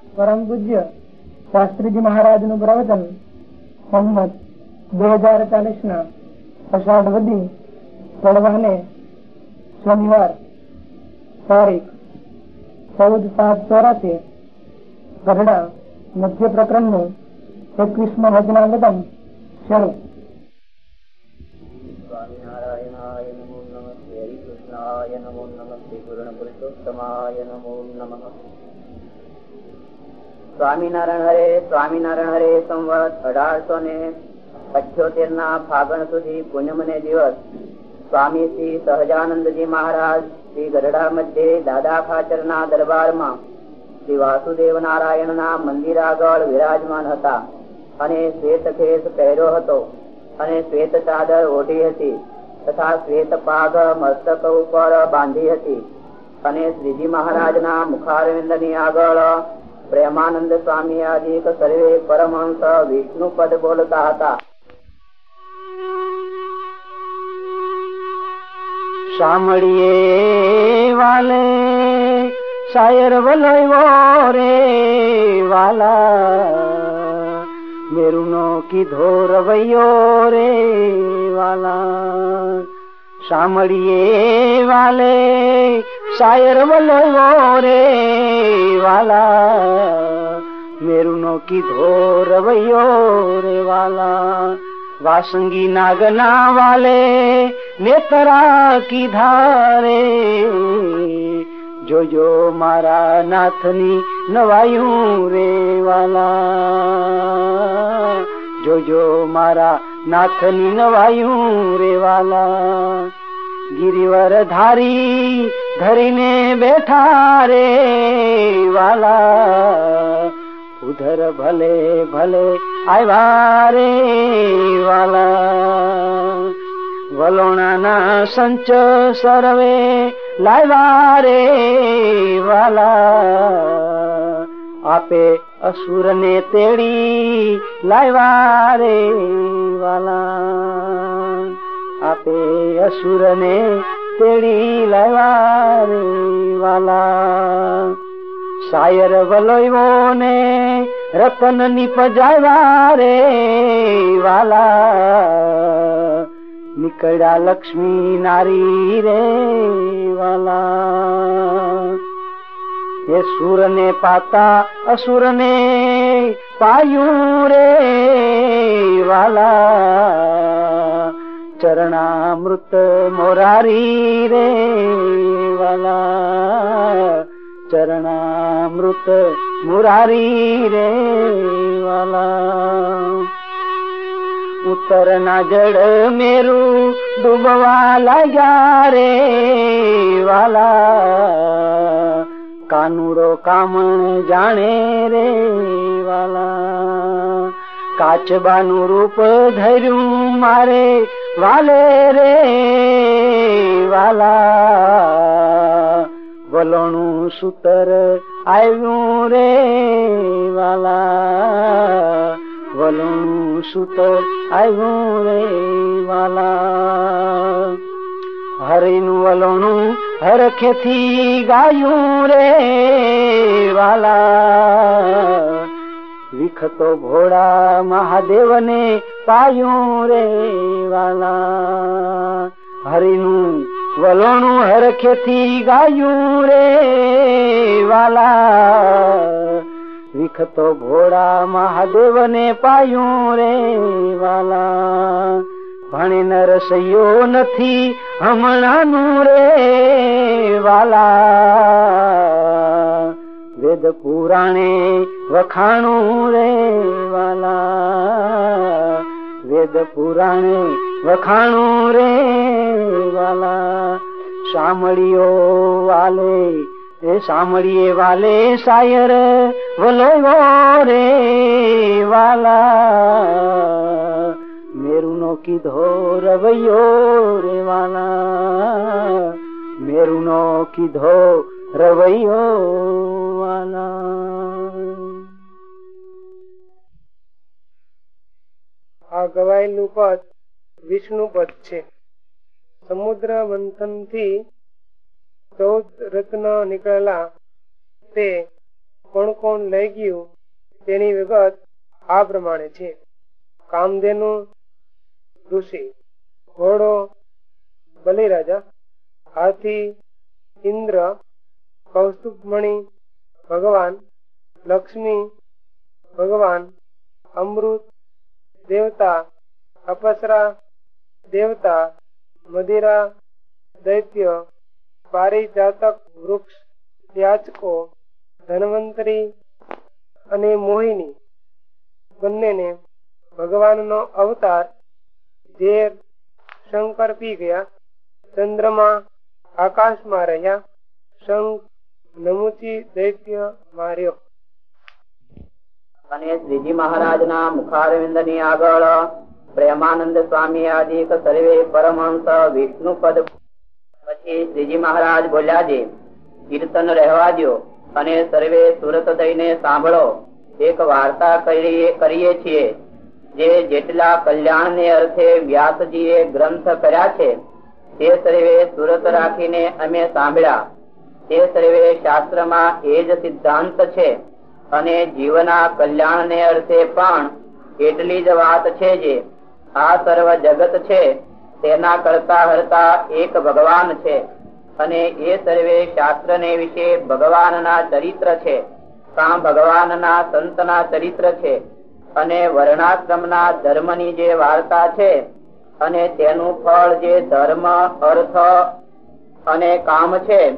પરમ પૂજ્ય શાસ્ત્રીજી મહારાજનું પ્રવચન સંમત બે હજાર ચાલીસ ના અષાઢ વધી પડવાને શનિવાર તારીખ ચૌદ સાત ચોરાસી ગઢડા મધ્ય પ્રકરણનું એકવીસમો વચનાગતમ શરૂ. નમો નમસ્તે હરિકૃષ્ણાય નમો શ્રી પૂર્ણ પુરુષોત્તમાય નમો નમઃ. સ્વામિનારાયણ હરે સ્વામિનારાયણ હરે, સંવત અઢારસો ને અઠ્યોતેર ના ફાગણ સુધી પૂનમને દિવસ. સ્વામી શ્રી સહજાનંદજી મહારાજ શ્રી ગઢડા મધ્યે દાદા ખાચર ના દરબારમાં શ્રી વાસુદેવ નારાયણ ના મંદિર આગળ વિરાજમાન હતા અને શ્વેત ખેસ પહેર્યો હતો અને શ્વેત ચાદર ઓઢી હતી તથા શ્વેત પાઘ મસ્તક ઉપર બાંધી હતી અને શ્રીજી મહારાજ ના મુખારવિંદની આગળ પ્રેમાનંદ સ્વામી આદિક સર્વે પરમહંસ વિષ્ણુ પદ બોલતા હતા. સાંભળીએ વાલે, શાયર વલયો રે વાલા. મેરુનો કીધો રવૈયો રે વાલા. સાંભળીએ વાલે, શાયર વલયો રે વાલા. મેરુનો કીધો, રવૈયો રે વાલા. વાસંગી નાગના વાલે, નેતરા કીધા રે. જોજો મારા નાથની નવાયું રે વાલા. જોજો મારા નાથની નવાયું રેવાલા ગિરિવર ધારી ધરીને બેઠા રે વાલા. ઉધર ભલે ભલે આવ્યા રે વાલા. વલોણાના સંચ સરવે લાવ્યા રે વાલા. આપે અસુર ને તેડી લાવ્યા રે વાલા. આપે અસુર ને તેડી લાવ્યા રે વાલા. શાયર વલોયો ને રતન નિપજાવ્યા રે વાલા. નીકળ્યા લક્ષ્મી નારી રે વાલા. એ સુર ને પાતા અસુર ને પાયું રે વાલા. ચરણામૃત મોરારી રે વાલા. ચરણામૃત મુરારી રે વાલા. ઉત્તર ના જળ મેરું ડૂબવા લાગ્યા રે વાલા. કાનુડો કામણ જાણે રે વાલા. કાચબાનું રૂપ ધર્યું મારે વાલે રે વાલા. વલણું સૂતર આવ્યું રે વાલા. વલણું સૂતર આવ્યું રે વાલા. હરિનું વલોણું હરખેથી ગાયું રે વાલા. વિખતો ઘોડા મહાદેવને પાયું રે વાલા. હરિનું વલોણું હરખેથી ગાયું રે વાલા. વિખતો ઘોડા મહાદેવને પાયું રે વાલા. ભણે નરસૈયો નથી હમણાંનું રે વાલા. વેદ પુરાણે વખાણું રે વાલા. વેદ પુરાણે વખાણું રે વાલા. સાંભળીઓ વાલે, એ સાંભળીએ વાલે શાયર વલો રે વાલા. મેરુ નો કીધો રવૈયો રેવાના મેરુનો કીધો રવૈયો વાના આ ગવાયેલું પદ વિષ્ણુ પદ છે. સમુદ્ર મંથનથી ચૌદ રત્ન નીકળેલા તે કોણ કોણ લઈ ગયું તેની વિગત આ પ્રમાણે છે. કામધેનુ ઋષિ. ઘોડો બલિરાજા હાથી, ઇન્દ્ર, કૌસ્તુભમણિ, ભગવાન, લક્ષ્મી, ભગવાન, અમૃત, દેવતા, અપસરા, દેવતા, મદિરા, દૈત્ય, પારિજાતક, વૃક્ષ, યાચકો, ધન્વંતરી અને મોહિની. બંનેને ભગવાનનો અવતાર ઝેર શંકર પી ગયા, ચંદ્રમા આકાશમાં રહ્યા શંખ નમુચી દૈત્ય માર્યો. અને શ્રીજી મહારાજ ના મુખારવિંદની આગળ પ્રેમાનંદ સ્વામી આદિ સર્વે પરમહંસ વિષ્ણુ પદ પછી શ્રીજી મહારાજ બોલ્યા છે, કીર્તન રહેવા દો અને સર્વે સુરત દઈને સાંભળો. એક વાર્તા કરીએ છીએ. જે જેટલા કલ્યાણ ને અર્થે વ્યાસજીએ ગ્રંથ કર્યા છે, તે સર્વે સુરત રાખીને અમે સાંભળ્યા. તે સર્વે શાસ્ત્રમાં એ જ સિદ્ધાંત છે અને જીવના કલ્યાણ ને અર્થે પણ એટલી જ વાત છે જે. આ સર્વ જગત છે, તેના કરતા હરતા એક ભગવાન છે અને એ સર્વે શાસ્ત્ર ને વિશે ભગવાનના ચરિત્ર છે. કાં ભગવાનના સંતના ચરિત્ર છે. અને વર્ણાશ્રમના ધર્મની જે વાર્તા છે અને તેનું ફળ જે ધર્મ, અર્થ અને કામ છે,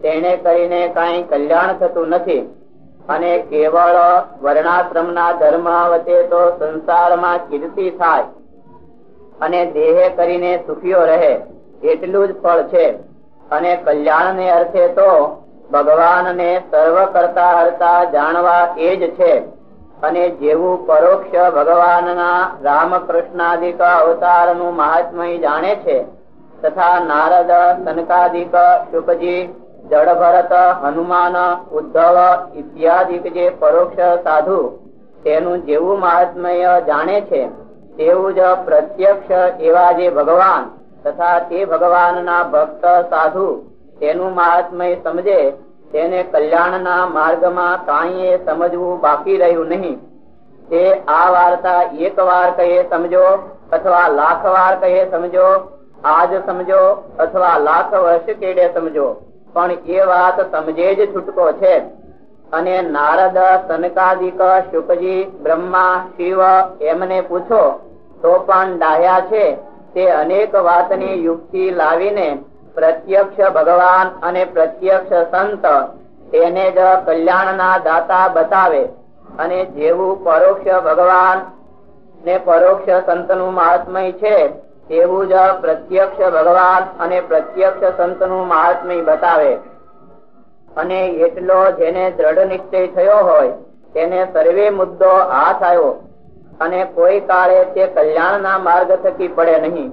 તેને કરીને કઈ કલ્યાણ થતું નથી. અને કેવળ વર્ણાશ્રમના ધર્મ વચ્ચે તો સંસારમાં કીર્તિ થાય અને દેહ કરીને સુખીઓ રહે, એટલું જ ફળ છે. અને કલ્યાણ ને અર્થે તો ભગવાન ને સર્વ કરતા હરતા જાણવા એ જ છે. અને જેવું પરોક્ષ ભગવાનના રામકૃષ્ણાદિક અવતારનું મહાત્મય જાણે છે, તથા નારદ સનકાદિક શુકજી જળભરત હનુમાન, ઉદ્ધવ ઇત્યાદિ જે પરોક્ષ સાધુ તેનું જેવું મહાત્મય જાણે છે, તેવું જ પ્રત્યક્ષ એવા જે ભગવાન તથા તે ભગવાનના ભક્ત સાધુ તેનું મહાત્મય સમજે તેને કલ્યાણના માર્ગમાં કાંઈ સમજવું બાકી રહ્યું નહીં. તે આ વાર્તા એક વાર કહે સમજો અથવા લાખ વાર કહે સમજો, આજ સમજો અથવા લાખ વર્ષ કેડે સમજો. પણ એ વાત સમજે જ છૂટકો છે. અને નારદ, સનકાદિક, શુકજી, બ્રહ્મા, શિવ એમને પૂછો, તો પણ ડાહ્યા છે. તે અનેક વાતની યુક્તિ લાવીને પ્રત્યક્ષ ભગવાન અને પ્રત્યક્ષ સંત તેને જ કલ્યાણના દાતા બતાવે અને જેવું પરોક્ષ ભગવાન ને પરોક્ષ સંતનું મહાત્મય છે, તેવું જ પ્રત્યક્ષ ભગવાન અને પ્રત્યક્ષ સંતનું મહાત્મય બતાવે. અને એટલો જેને દ્રઢ નિશ્ચય થયો હોય, તેને સર્વે મુદ્દો હાથ આવ્યો અને કોઈ કાળે તે કલ્યાણના માર્ગ થકી પડે નહીં.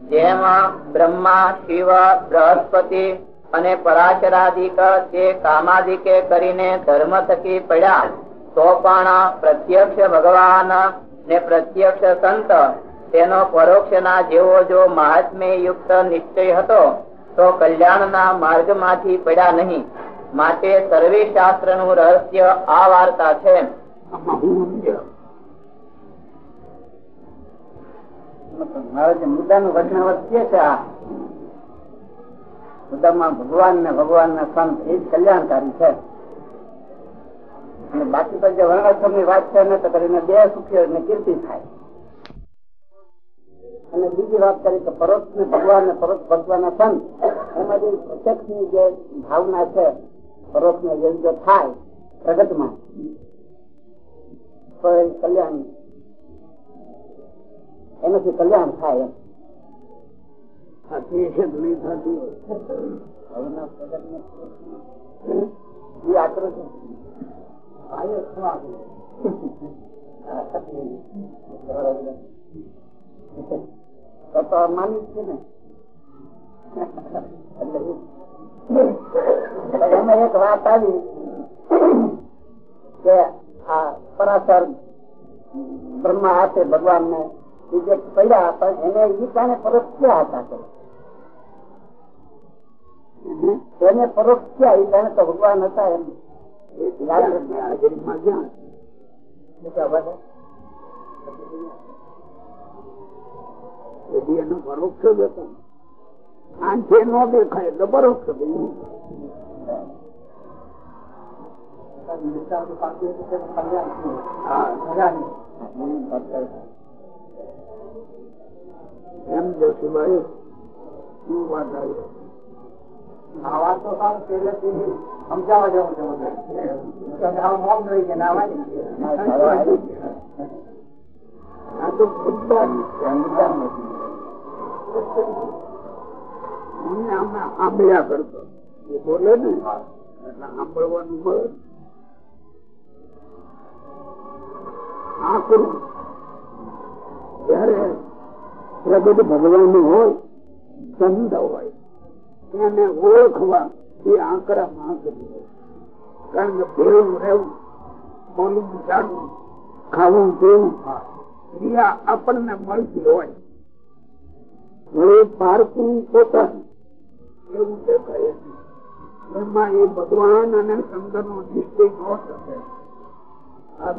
જેમ બ્રહ્મા, શિવ, બૃહસ્પતિ અને પરાશરાદિક તે કામાદિકે કરીને ધર્મ થકી પડ્યા, તો પણ પ્રત્યક્ષ ભગવાન ને પ્રત્યક્ષ સંત તેનો પરોક્ષ ના જેવો જો મહાત્મ્ય યુક્ત નિશ્ચય હતો, તો કલ્યાણના માર્ગમાંથી પડ્યા નહીં. માટે સર્વે શાસ્ત્રનું રહસ્ય આ વાર્તા છે. ભગવાન ને ભગવાન ના સંત, એ જ કલ્યાણકારી છે. અને બાકી તો જે વર્ણાશ્રમની વાત છે ને, તો કરીને બે સુખી ને કીર્તિ થાય. અને બીજી વાત કરી તો પરોક્ષ ને ભગવાન ને પરોક્ષ ભગવાન ના સંત એમાં જે પ્રત્યક્ષની જે ભાવના છે પરોક્ષ ને જે થાય પ્રગટમાં. એ કલ્યાણ એનાથી કલ્યાણ થાય એમ? આકૃતિ તો માની છે ને એમાં એક વાત આવી કે આ પરાશર બ્રહ્મા હાથે ભગવાન ને બીજે પડ્યા પણ એને ઈ કાને પરોક્ષ હતા એને પરોક્ષ એ જાણે તો ભગવાન હતા એમ. એ હાજરીમાં જ્યાં એનો પરોક્ષ જ હતો. આંખે ન દેખાય એટલે પરોક્ષ હા. એમ જોશીભાઈ શું વાત આવી? આ વાત તો સારું પહેલેથી સમજાવવા જેવું છે બધું. મોમ રહી ગયા ના આ તો ખુદદાર મને આમાં આંબળ્યા કરતો. એ બોલે ને એટલે આંબળવાનું મળે આ કરું ત્યારે પ્રગટ ભગવાન હોય સંત હોય. એને ઓળખવા એ આંકડા માં કરી કારણ કે ભેળું રહેવું બોલવું જાણવું, ખાવું, પીવું ક્રિયા આપણને મળતી હોય. હવે પારકું પોતાનું, એવું દેખાય એમાં એ ભગવાન અને શંકર નો નિશ્ચય ન શકે આ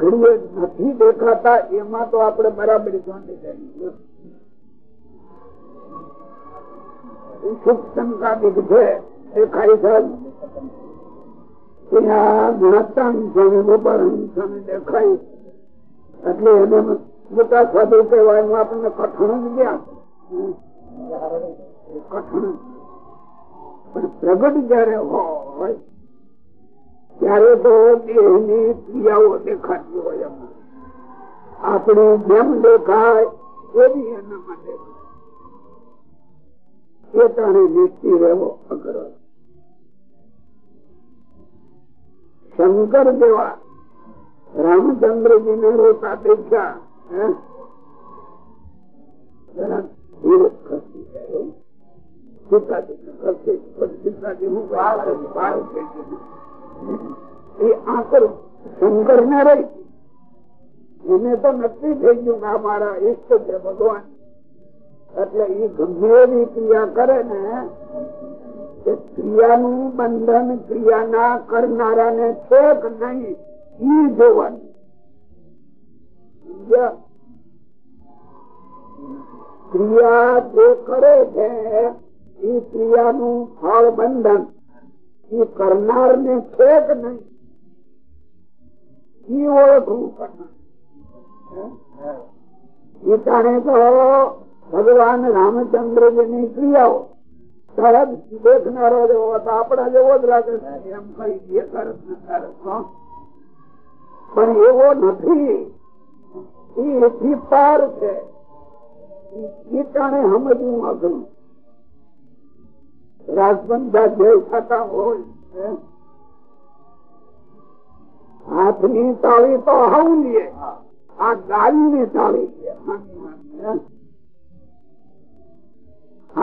નથી દેખાતા, એમાં તો આપણે બરાબર જોઈ જાય સુખ એટલે એને મોટા સાધુ કહેવાય એમાં આપણને કઠણ જ ગયા. કઠણ. પણ પ્રગટ જયારે હોય, ત્યારે તો દેહની ક્રિયાઓ દેખાતી હોય આપણે જેમ દેખાય, એવી એના દેખાય એ તને નિશ્ચય રહેવો અઘરો શંકર જેવા રામચંદ્રજી ને. એ આંકર શંકર ને રહી. એને તો નક્કી થઈ ગયું કે મારા ઈષ્ટ છે ભગવાન. એટલે એ ગમે ક્રિયા કરે ને, એ ક્રિયાનું બંધન ક્રિયાના કરનારા ને છે કે નહીં, ઈ જોવાનું. ક્રિયા જે કરે છે એ ક્રિયાનું ફળ બંધન એ કરનાર ને છે કે નહીં, ઈ ઓળખવું કરનાર એ જાણે તો ભગવાન રામચંદ્રજી ની ક્રિયાઓ. તરત દેખનારો જેવો હતો. આપણા જેવો જ લાગે છે. એમ કઈ દે તરત ને તરત પણ એવો નથી. એથી પાર છે. ટાણે સમજવું અઘરું રાજબંધા જે થતા હોય તાળી તો હવું લે. આ ગાલની તાળી છે.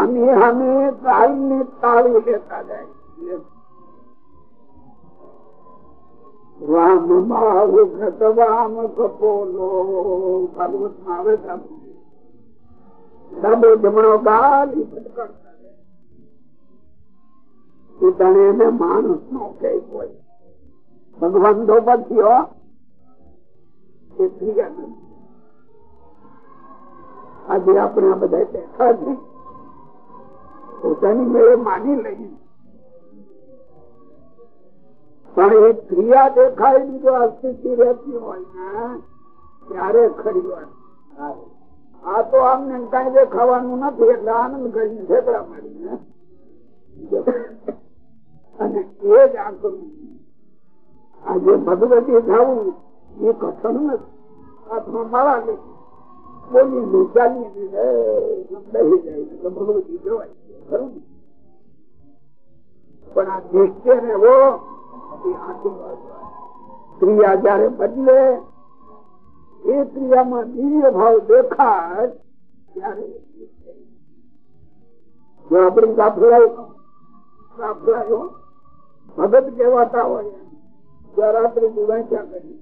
હામી હામી. હામી હામી તાળી લેતા જાય રામ બાહુગત વામ કપોલો ભાગવતમાં આવે ડાબો જમણો ગાલ ઈ ફટકારતા જાય. ઈ તને એને માણસ નો કે કોઈ ભગવાન તો પછી એ આજે આપણે આ બધા બેઠા છે પોતાની મેળે માની લઈ પણ એ ક્રિયા દેખાય બીજો જો રહેતી હોય ને, ત્યારે ખરી વાત. આ તો આમને કઈ દેખાવાનું નથી, એટલે આનંદ કરીને ઠેકડા મારીને. અને એ જ આ કરવું આજે ભગવતી થવું એ કથન નથી. હાથમાં માળા લે બોલી ચાલી ને જાય, ભગવતી ને? પણ આ નિશ્ચય ને એવો ક્રિયા જયારે બદલે, એ ક્રિયામાં દિવ્ય ભાવ દેખાય ત્યારે જો ગાફલાયો ગાફલાયો ભગત કહેવાતા હોય રાત્રિ વાંચ્યા કરી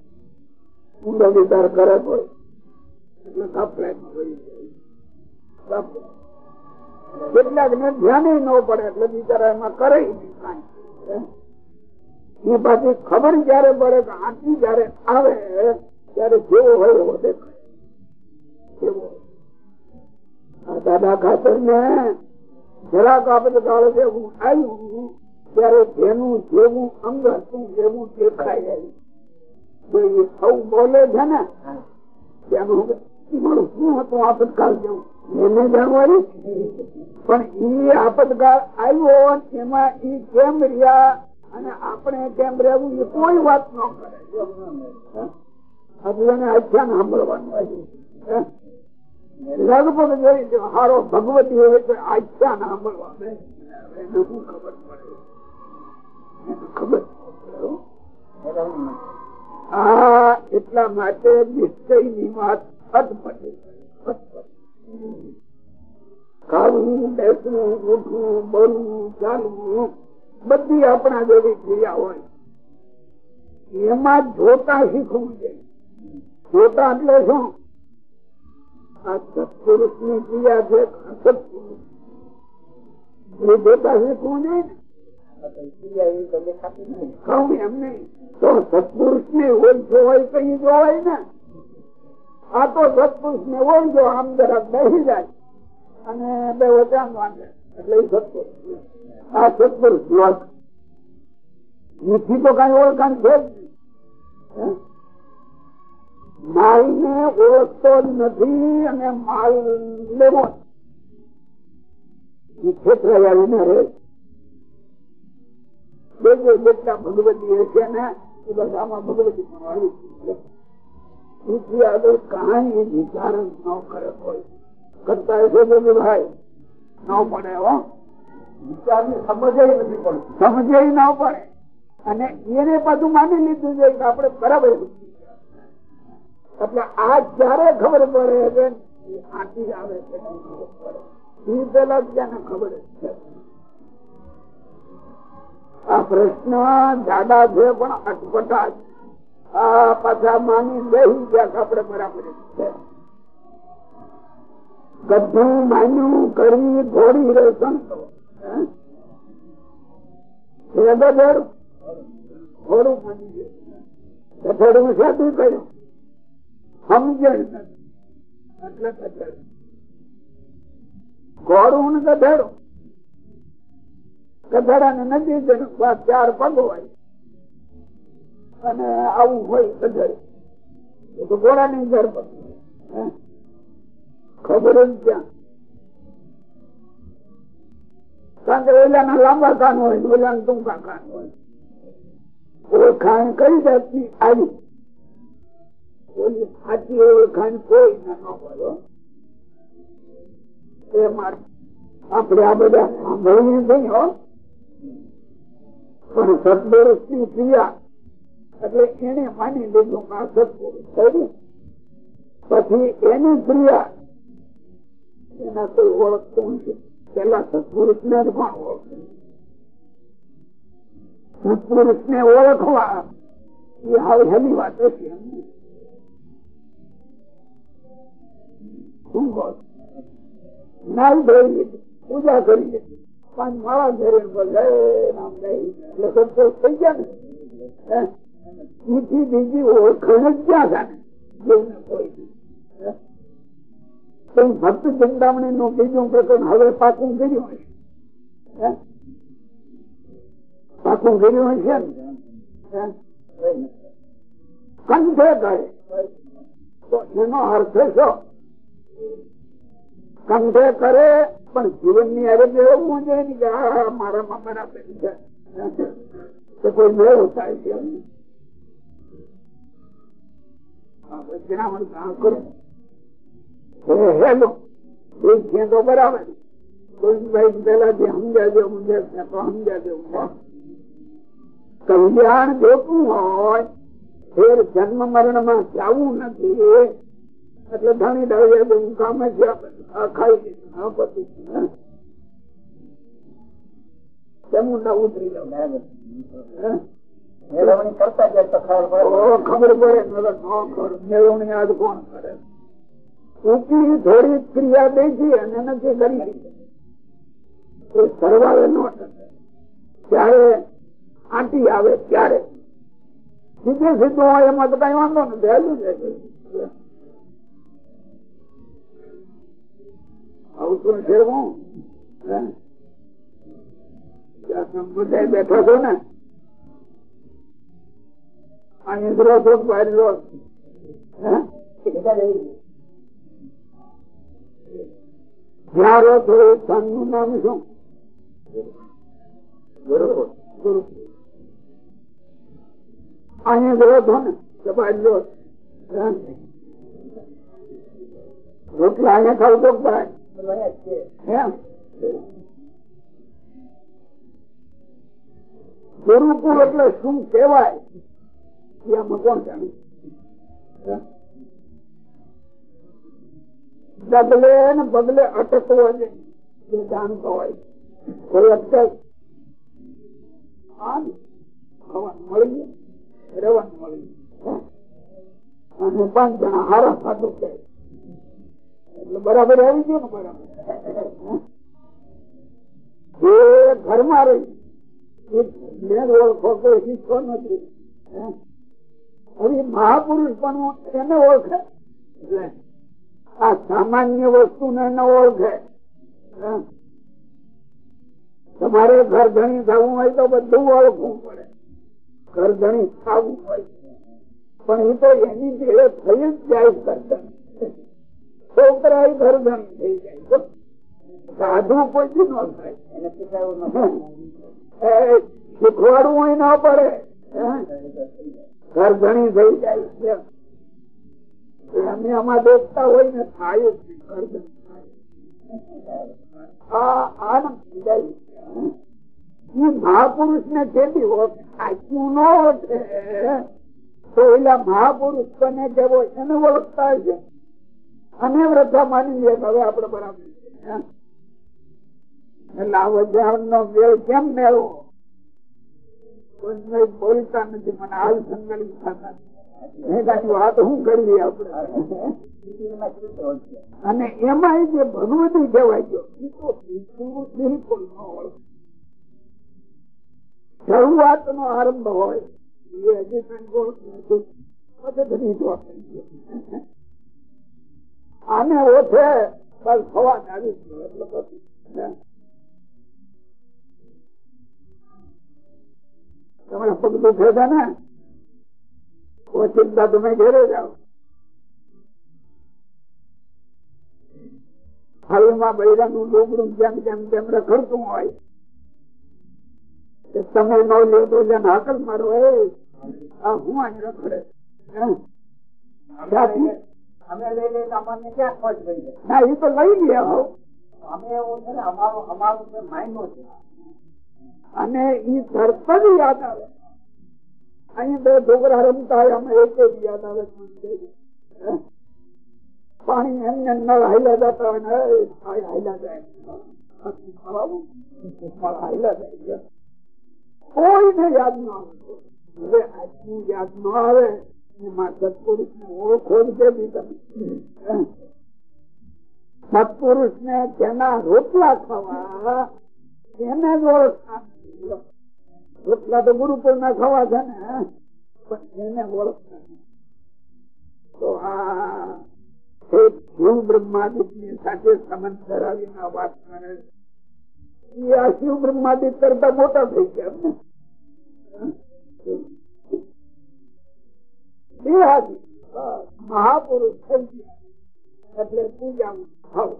ઊંડો વિચાર કરે હોય એટલે ગાફલામાં વહી જાય. ગાફલા. કેટલાક ને ધ્યાન ન પડે એટલે બિચારા એમાં કરે એ પાછી ખબર જયારે પડે કે આટલી જયારે આવે, ત્યારે જેવો હોય એવો દેખાય દાદા ખાતર ને જરાક આપણે કાળે જેવું આવ્યું, ત્યારે જેનું જેવું અંગ હતું, જેવું દેખાય સૌ બોલે છે ને, તેનું શું હતું આપતકાળ જેવું એને જાણવાનું? પણ એ આપતકાળ આવ્યો એમાં એ કેમ રહ્યા? અને આપણે કેમ રહેવું એ કોઈ વાત ન કરે. આખ્યાન સાંભળવાનું લગભગ હારો ભગવતી હોય તો આખ્યાન સાંભળવા એને ખબર પડે? ખબર આ એટલા માટે નિશ્ચયની વાત અટપટે ખાવું બેસવું ઉઠવું બોલવું ચાલવું બધી આપણા જેવી ક્રિયા હોય. એમાં જોતા શીખવું જોઈએ જોતા એટલે શું? આ સત્પુરુષની ક્રિયા છે સત્પુરુષ. એ જોતા શીખવું જોઈએ એમ નહીં. તો સત્પુરુષ ને ઓછો હોય કઈ જોવાય ને. આ તો સત્પુરુષ ને ઓળખો આમ જરાક બેસી જાય. અને બે વચાન વાંચે. એટલે એ સત્પુરુષ આ સત્પુરુષ નીથી તો કઈ ઓળખાણ છે માલ ને ઓળખતો જ નથી અને માલ લેવો ક્ષેત્ર આવીને રહે. જેટલા ભગવતી છે ને, એ બધામાં ભગવતી પણ આવી સમજ ન પડે. અને એને બધું માની લીધું છે કે આપડે બરાબર એટલે આ ક્યારે ખબર પડે કે આથી આવે છે એ પેલા ત્યાં ખબર છે. આ પ્રશ્ન જાડા છે પણ અટપટા આ પાછા માની બેહી બરાબર ગઢું માન્યું, કરી, ઘોડી ઘોડું માની ગયું. સાચું કહ્યું સમજણ એટલે ઘોડું ને કઠેડું કઠેડા ને નથી ચાર પગ હોય. અને આવું હોય તો ઘોડા ની ઘર પર ખબર જ ક્યાં? કારણ કે ઓલાના લાંબા કાન હોય ઓલાના ટૂંકા કાન હોય. ઓળખાણ કઈ જાતની આવી? ઓલી સાચી ઓળખાણ કોઈ ના ન બોલો એ આપણે આ બધા સાંભળીએ નહીં, હો. પણ સદપુરુષની ક્રિયા એટલે એને માની લીધું આ પછી એની ક્રિયા, એના કોઈ ઓળખતું નથી. પેલા સત્પુરુષ ને પણ ઓળખે. સત્પુરુષ ને ઓળખવા, એ હવે વાત છે શું કહો? નાઈ ધોઈ પૂજા કરી લીધી. પાંચ માળા બધા નામ એટલે સત્પુરુષ થઈ ગયા ને? બીજી બીજી ઓળખાણ જ ક્યાં થાય ભક્ત ચિંતામણી નું બીજું પ્રકરણ હવે પાકું કર્યું હશે પાકું કર્યું હશે કંઠે કહે તો એનો અર્થ શું? કંઠે કરે, પણ જીવનની અરે એવું જોઈએ ને કે મારામાં બરાબર છે. કોઈ મેળવતા છે કલ્યાણ જોતું હોય ફેર જન્મ મરણમાં જવું નથી. એટલે ધણી ડાળીએ હું કામે છે ખાઈ પતિ કેમું ના ઉતરી જાવ મેળવણી કરતા ખબર પડે. કોણ કરે? ઊંચી થોડી ક્રિયા સીધે સીધું હોય એમાં તો કઈ વાંધો નથી. હેલું છે આવું શું હું? બધા બેઠો છો ને? અહીં રો છો બહાર રો જ્યાં રહો છો એ સ્થાનનું નામ શું? છો ને કે બહાર રોટલા અહીંયા ખાવ તો ગુરુકુળ એટલે શું કેવાય એમાં કોણ જાણે ડગલે ને બગલે અટકવો છે જે જાણતો હોય કોઈ અટકાય મળી મળી અને પાંચ જણા હારા સાધુ એટલે બરાબર આવી ગયું ને બરાબર ઘરમાં રહી મેં ઓળખો કોઈ શીખો નથી હવે મહાપુરુષ પણ એને ઓળખે? આ સામાન્ય વસ્તુ ને એને ઓળખે. તમારે ઘર ધણી થવું હોય તો બધું ઓળખવું પડે. ઘર ધણી થવું હોય. પણ એ તો એની ભેળે થઈ જ જાય કરતા છોકરા ઘર ધણી થઈ જાય. સાધુ કોઈ ન થાય. શીખવાડવું હોય ના પડે. ઘર ઘણી થઈ જાય અમે આમાં દેખતા હોય ને થાય જ મહાપુરુષ ને જેવી સાચું ન ઓળખે તો એલા મહાપુરુષ બને જેવો એને ઓળખતા છે અને વ્રતા માની લે હવે આપડે બરાબર. એટલે આ વજાણ નો વેળ કેમ મેળવો? કોઈ બોલતા નથી, મને હાલ આપડે અને એમાં જે ભગવતી કહેવાય ગયો બિલકુલ ન હોય. શરૂઆત નો આરંભ હોય, એ હજી કઈ આને ઓછે બસ સવાદ આવી ગયો એટલે તમારા પગ દુખે છે ને ઓચિંતા તમે ઘેરે જાઓ. હાલમાં બૈરાનું ડોબડું જેમ જેમ જેમ રખડતું હોય તમે નો તો હાકલ મારો એ આ હું અહીં રખડે. અમે લઈ લઈને અમારને ક્યાં ખોટ જાય? ના એ તો લઈ ગયા હોવ અમે એવું છે ને અમારું અમારું માયનો છે અને ઈ તરત જ યાદ આવે. અહીં બે ઢોકરા રમતા અમે એક જ યાદ આવે પાણી એમને નળ હાઈલા જતા હોય ને હાઈલા જાય. કોઈને યાદ ન આવે. હવે આજનું યાદ ન આવે, એમાં સત્પુરુષ ને ઓળખો સત્પુરુષ ને તેના રોટલા ખાવા, એને જ ઓળખતા રોટલા તો ગુરુકુળ ના ખાવા છે ને પણ એને ઓળખતા તો આ શિવ બ્રહ્માદિતની સાથે સંબંધ ધરાવીને વાત કરે એ આ શિવ બ્રહ્માદિત કરતા મોટા થઈ ગયા ને મહાપુરુષ થઈ ગયા. એટલે પૂજા ખરાબ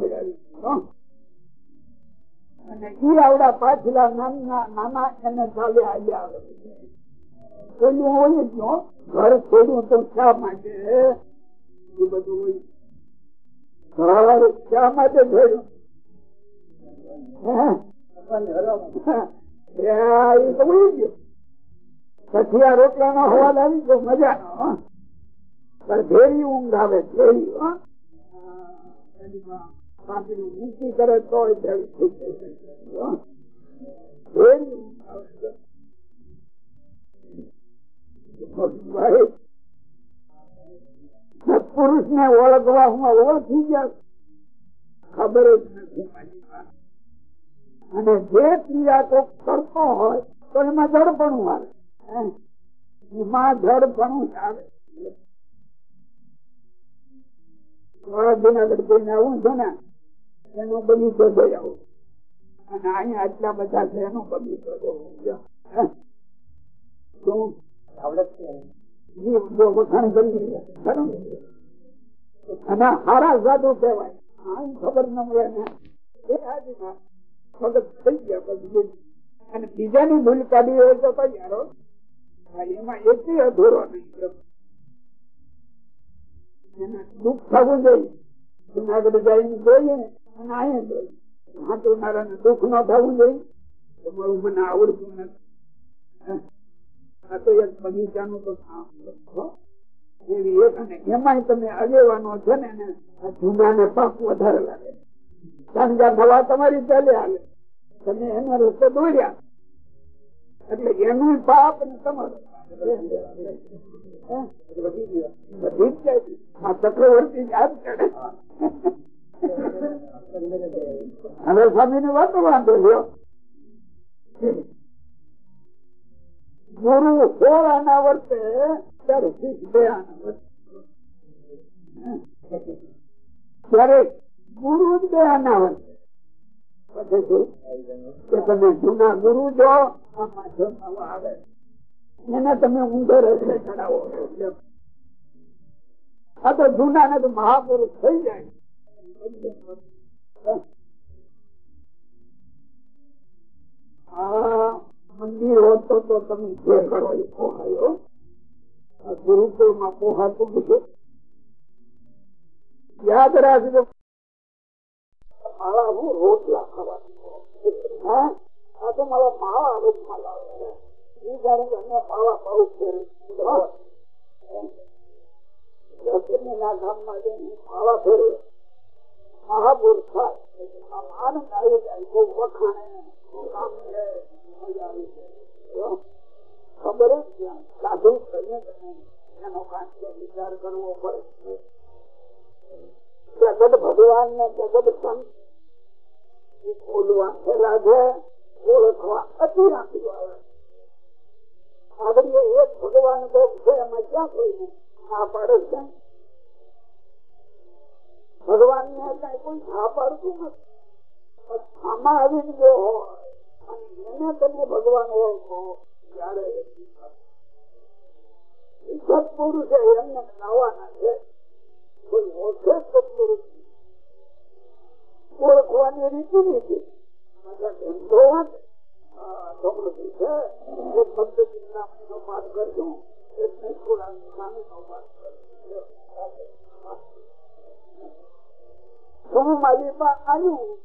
બરાબર અને ઈ આવડા પાછલા નાના નાના એને ચાલે પેલું હોય. જ નો ઘર છોડ્યું તો શા માટે? ઘર શા માટે છોડ્યું? આ રોટલા નો હવાલ આવી ગયો મજા નો પણ ઘેરી ઊંઘ આવે ઊંચી કરે તો પુરુષ ને ઓળખવા હું ઓળખી ગયા. ખબર જ નથી. અને જે ક્રિયા તો કરતો હોય, તો એમાં જડપણું આવે. એમાં. જડપણું આવે. જુનાગઢ જઈને આવું છું ને એનો બગીચો જોઈ અને અહીંયા આટલા બધા છે એનો બગીચો થઈ ગયા પછી. અને બીજાની ભૂલ કાઢી હોય તો યારો એમાં એક અધૂરો નહીં દુઃખ થવું જોઈએ. જુનાગઢ જઈને જોઈએ ને. હાથુનારા દુઃખ ન થવું જોઈએ તમારું મને આવડતું નથી આ એક બગીચાનું તો એવી એક તમે આગેવાનો છે ને જૂના પાપ વધારે લાગે સાંજા કે તમારી ચાલે હાલે તમે એનો રસ્તો દોડ્યા એટલે એનું પાપ ને તમારું ચક્રવર્તી યાદ ચડે હવે સ્વામી ની વાતો વાંધો લ્યો. ગુરુ સોળ આના વર્તે ત્યારે શીખ બે બે આના વર્તે તમે જૂના ગુરુ જો એને તમે ઊંધો રસ્તે ચડાવો આ તો જૂના ને તો મહાપુરુષ થઈ જાય. રોટલા ખાવા આ તો મારા માળા લાવે એ જાણે એને માળા બહુ ફેરવી ના ગામમાં જઈને માળા ફેરવે. મહાપુરુષ જગત ભગવાન ને જગત સંત બોલવા પેલા છે ઓળખવા અતિ રાખી આવે આગળ એક ભગવાન તો છે એમાં ક્યાં કોઈ આ પાડે છે. ભગવાન ને કઈ કોઈ ના પાડતું નથી આમાં આવીને જો હોય. અને એને તમે ભગવાન ઓળખો ત્યારે સત્પુરુષ એમને નવાના છે. કોઈ ઓળખે સત્પુરુષ ઓળખવાની રીતિ નથી. ધંધો સમૃદ્ધિ છે. એક પદ્ધતિ નો પાઠ કરશું એક સ્વામી નો પાઠ મારી માં આવ્યું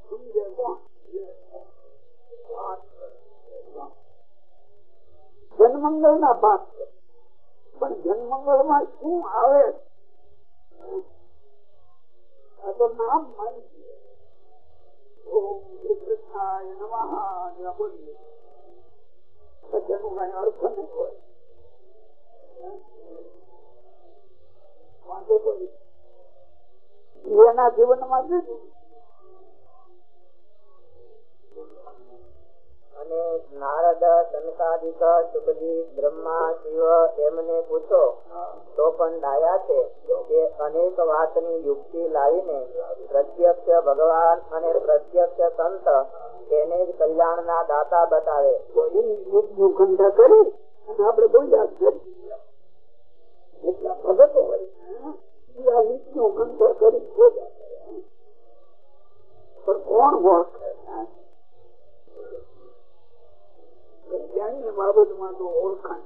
સમજે કોણ જન્મંગળ ના પાઠ પણ જન્મંગળમાં આવે આ તો નામ માની ઓમ શ્રી અર્થ હોય એના જીવનમાં અને નારદ સનકાદિક સુખજી બ્રહ્મા શિવ એમને પૂછો તો પણ ડાયા છે કે અનેક વાતની યુક્તિ લાવીને પ્રત્યક્ષ ભગવાન અને પ્રત્યક્ષ સંત તેને જ કલ્યાણ ના દાતા બતાવે. નું કરી અને આપડે બોલ્યા ભગતો હોય. કોણ ઓળખે બાબતમાં તો ઓળખાણ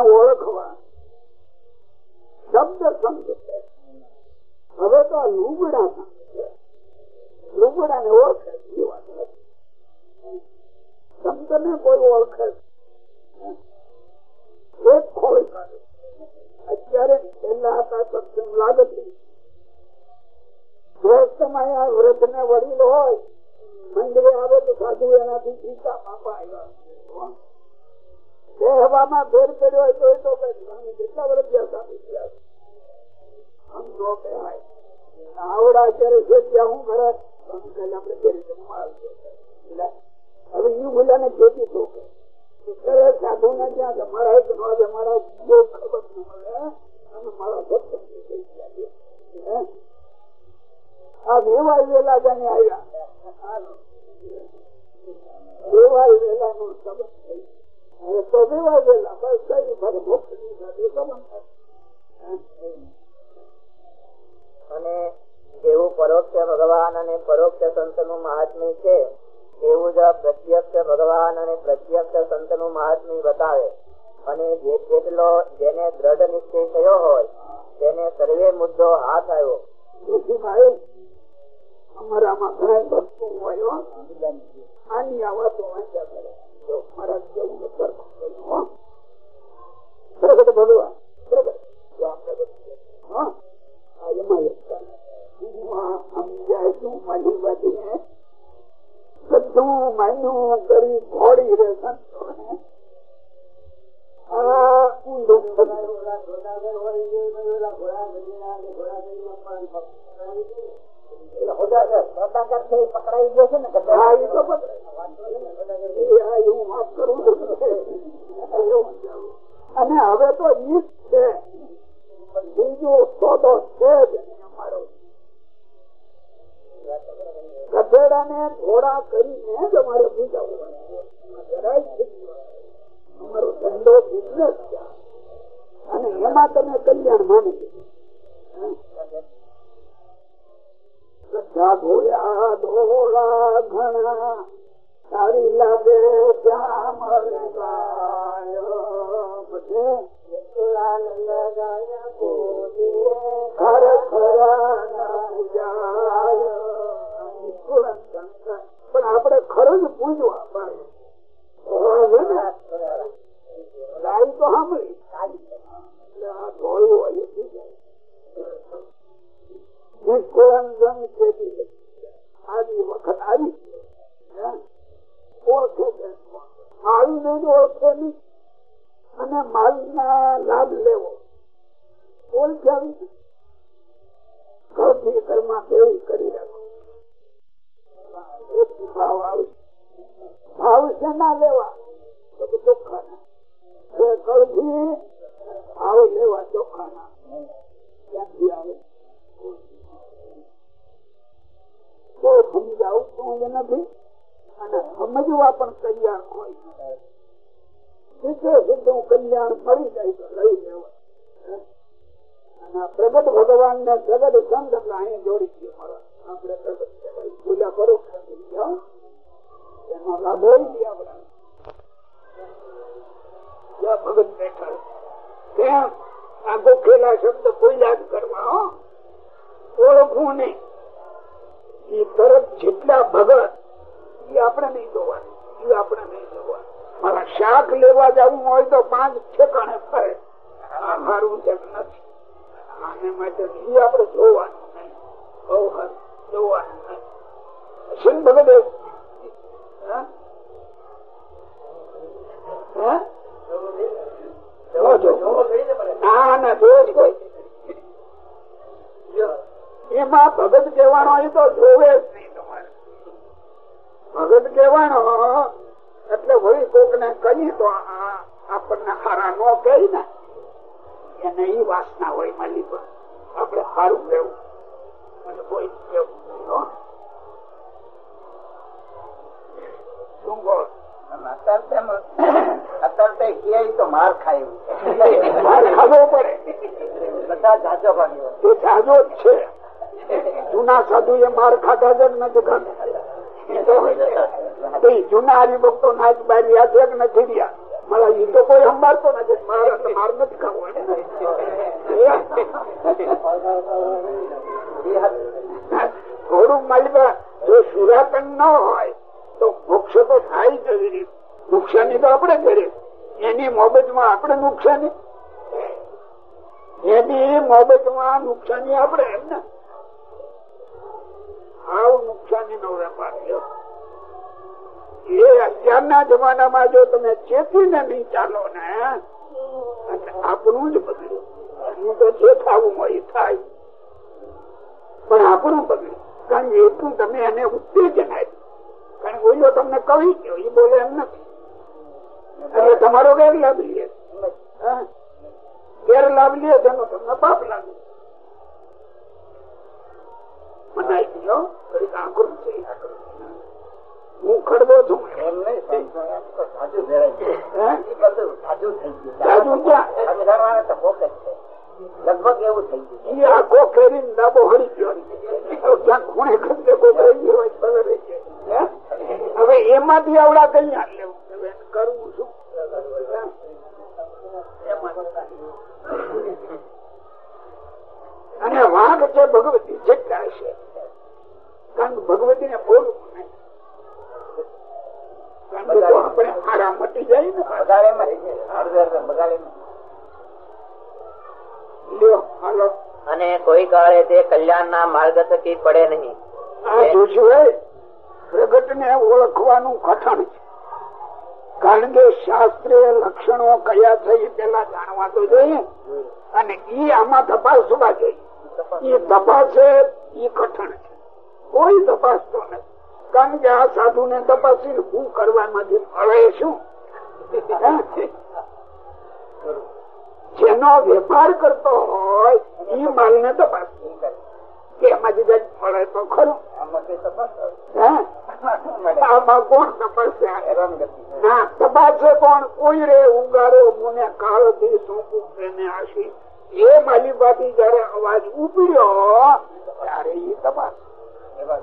ઓળખવા. શબ્દ સંત હવે તો આ લુગડા સંત લુગડા ને ઓળખે વાત કોઈ ઓળખે કાઢે અત્યારે પેલા હતા સત્સંગ લાગતી સમય વ્રત ને વડીલ હોય મંદિરે આવે તો સાધુ એનાથી ટીકા બાપા આવ્યા. કહેવામાં ફેર પડ્યો હોય તો એ તો કહેવાય આવડા અત્યારે ત્યાં હું કરે જમવા હવે એ બોલ્યા ને ખેતી તો સાધુ ને ત્યાં તો વેવાય વેલા, બસ અને જેવું પરોક્ષ ભગવાન અને પરોક્ષ સંતનું મહાત્મ્ય છે એવું જ પ્રત્યક્ષ ભગવાન અને પ્રત્યક્ષ સંતનું મહાત્મ્ય બતાવે. અને જે જેટલો જેને દ્રઢ નિશ્ચય થયો હોય, તેને સર્વે મુદ્દો હાથ આવ્યો. અમારામાં ઘણા ભક્તો હોય આની આ વાતો વાંચ્યા કરે. તો મારા જેવું પ્રગટ ભગવાન, પ્રગટ. જો આપણે બધું હા એમાં એકતા સમજાય શું મારી બધી બધું માન્યું કરી ઘોડી રે પકડાઈ ગયો છે ને હા કરવું અને હવે તો ઈ જ છે. બીજું સોદો છે અમારો ગધેડા ઘોડા કરીને જ અમારે અમારો ધંધો બિઝનેસ અને એમાં તમે કલ્યાણ માની લીધું ધોયા, ધોળા ઘણા. સારી લાગે શ્યામ ખર પણ આપણે ખરો જ પૂજવા તો સાંભળી ધોળું હોય નિષ્કુળંજન ખેતી આવી વખત આવી. ઓળખે માળું ને ઓળખે નહીં. લાભ લેવો. ઓળખે આવી ઘરથી ઘરમાં કેવી કરી ભાવ છે ના લેવા. તો ચોખ્ખા ના કળથી ભાવ લેવા ચોખ્ખાના ક્યાંથી આવે. તો સમજાવતું જ નથી. અને સમજવા પણ તૈયાર હોય. સીધે કલ્યાણ મળી જાય તો લઈ લેવા અને પ્રગટ ભગવાન ને પ્રગટ જોડી દઈએ મારા. આપણે. પ્રગટ ભગત બેઠા કેમ આ ગોખેલા શબ્દ પૂજા જ કરવા ઓળખવું નહીં. એ તરત જેટલા ભગત એ આપણે નહીં જોવાની. એ આપણે નહીં જોવાની. મારા શાક લેવા જવું હોય તો પાંચ ઠેકાણે ફરે. આ છે નથી. આને માટે એ આપણે જોવાનું એમાં ભગત કહેવાનો એ તો જોવે જ નહીં. ભગત કહેવાનો એટલે વળી કોક ને કહી તો આપણને હારા નો કહી ને એને ઈ વાસના હોય માલી પર. આપડે સારું રહેવું. અને કોઈ કેવું કહો? અત્યારે કે તો માર ખાય માર ખાવો પડે. બધા જાજો ભાગ્યો એ જાજો જ છે. જૂના સાધુ એ માર ખાધા જ નથી ખાધા. જૂના હરિભક્તો નાચ બાર યાદ છે નથી રહ્યા. મારા ઈ કોઈ સંભાળતો નથી. મારા માર નથી ખાવો. થોડું માલિકા, જો સુરાતન ન હોય, તો મોક્ષ તો થાય જ એવી નુકસાની તો આપણે કરીએ. એની મોબતમાં આપણે નુકસાની એની મોબતમાં નુકસાની આપણે એમ ને. આવ નુકસાની નો વેપાર એ અત્યારના જમાનામાં જો તમે ચેતીને નહીં ચાલો ને આપણું જ બગડ્યું. તો જે થવું હોય થાય. પણ આપણું બગડ્યું. કારણ કે એટલું તમે એને ઉત્તેજન આપ્યું. કારણ કે ઓલો તમને કહી ગયો, એ બોલે એમ નથી. એટલે તમારો ગેરલાભ લે? ગેરલાભ લે, તેનો તમને પાપ લાગે. મનાઈ ગયો ઘડીક આકૃત છે. હું ખડબો છું. હે? જાજુ ક્યાં? લગભગ એવું થઈ ગયું. ઈ આખો ફેરીને ડાબો હરી ગયો. હવે ક્યાંક ખૂણે ખસકે કોઈ ગયો હોય ખબર રહી જાય. હે? હવે એમાંથી આવડા કલ્યાણ લેવું. કરવું શું? અને વાઘ છે ભગવતી જે છે. કારણ ભગવતી ને બોલવું નહીં. આપણે આરામ મટી જાય ને લ્યો અને કોઈ કાળે તે કલ્યાણ ના માર્ગ થકી પડે નહીં. પ્રગટ ને ઓળખવાનું કઠણ છે. કારણ કે શાસ્ત્રીય લક્ષણો કયા છે એ પેલા જાણવા તો જોઈએ. અને ઈ આમાં તપાસવા જોઈએ. એ તપાસે એ કઠણ છે. કોઈ તપાસતો નથી. કારણ કે આ સાધુ ને તપાસી હું કરવામાંથી મળે શું? જેનો વેપાર કરતો હોય, એ માલ ને તપાસ કે એમાંથી કઈ મળે તો ખરું? આમાં કોણ તપાસે? તપાસે કોણ? કોઈ રે ઉગારો મુને કાળથી શું આશી એ માલિકાથી જયારે અવાજ ઉપડ્યો, ત્યારે એ તપાસ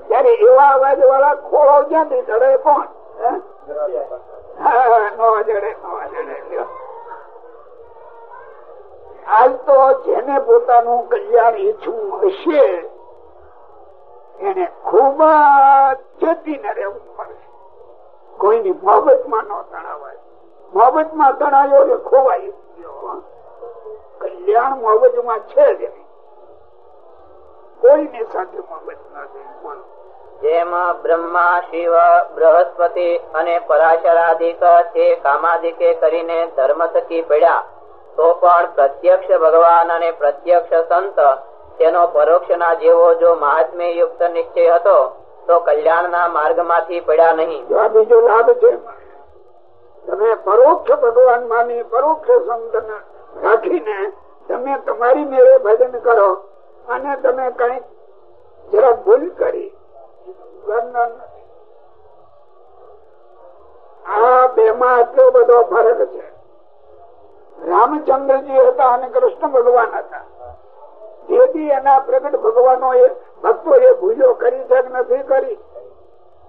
ત્યારે એવા અવાજ વાળા ખોળો ક્યાંથી ચડે કોણ. હાલ તો જેને પોતાનું કલ્યાણ ઈચ્છવું હશે, એને ખૂબ ચેતીને રહેવું પડશે. કોઈની મોહબતમાં ન તણાવાય. મોહબતમાં તણાયો એ ખોવાય કલ્યાણ મોહબતમાં છે જ કોઈની સાથે મોહબત ના થઈ બોલો જેમ બ્રહ્મા શિવ બૃહસ્પતિ અને પરાશરાધિક તે કામાધિકે કરીને ધર્મ થકી પડ્યા તો પણ પ્રત્યક્ષ ભગવાન અને પ્રત્યક્ષ સંત તેનો પરોક્ષ ના જેવો જો મહાત્મ્ય યુક્ત નિશ્ચય હતો તો કલ્યાણ ના માર્ગમાંથી પડ્યા નહીં. બીજો લાભ છે. તમે પરોક્ષ ભગવાન માની પરોક્ષ સંત રાખીને તમે તમારી મેળે ભજન કરો અને તમે કઈ જરા ભૂલ કરી. આ બે માં આટલો બધો ફરક છે. રામચંદ્રજી હતા અને કૃષ્ણ ભગવાન હતા. તેથી એના પ્રગટ ભગવાનો એ ભક્તો એ ભૂલો કરી છે કે નથી કરી,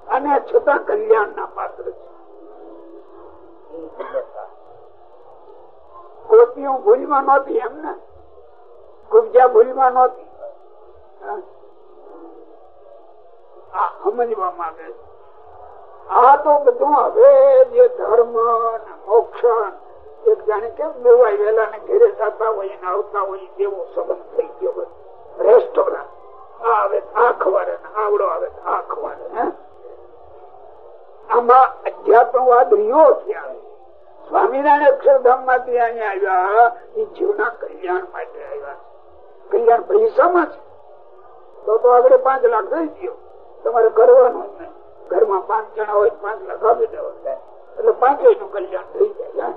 અને છતાં કલ્યાણ ના પાત્ર છે. ગોપીઓ ભૂલમાં નહોતી એમ ને ભૂલમાં નહોતી. સમજવા માંગે આ તો બધું હવે જે ધર્મ ને ઘેરે હોય ને આવતા હોય જેવો સંબંધ થઈ ગયો રેસ્ટોરન્ટ આ આવે આ ખવારે આવડો આવે આ ખવારે આમાં અધ્યાત્મવાદ રહ્યો ત્યાં સ્વામિનારાયણ અક્ષરધામમાંથી અહીંયા આવ્યા, એ જીવના કલ્યાણ માટે આવ્યા. કલ્યાણ પૈસામાં છે? તો તો આગળ પાંચ લાખ થઈ ગયો. તમારે કરવાનું જ નહીં. ઘરમાં પાંચ જણા હોય પાંચ લાખ આપી દેવા એટલે પાંચે નું કલ્યાણ થઈ જાય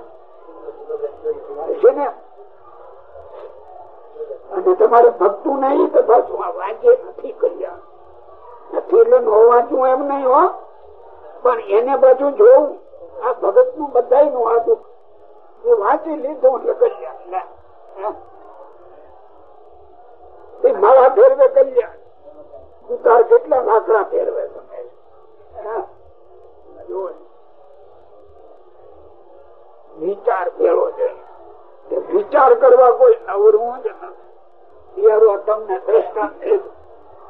છે ને? અને તમારે ભક્તું નહીં તો પાછું આ વાંચે નથી કલ્યાણ. નથી એટલે નો વાંચવું એમ નહીં હો. પણ એને પાછું જોવું. આ ભગતનું બધા નું હતું એ વાંચી લીધું એટલે કલ્યાણ ફેરવે કલ્યાણ તું કેટલા લાકડા ફેરવે. વિચાર ભેળો છે. વિચાર કરવા કોઈ નવરું જ નથી. તમને દ્રષ્ટાંત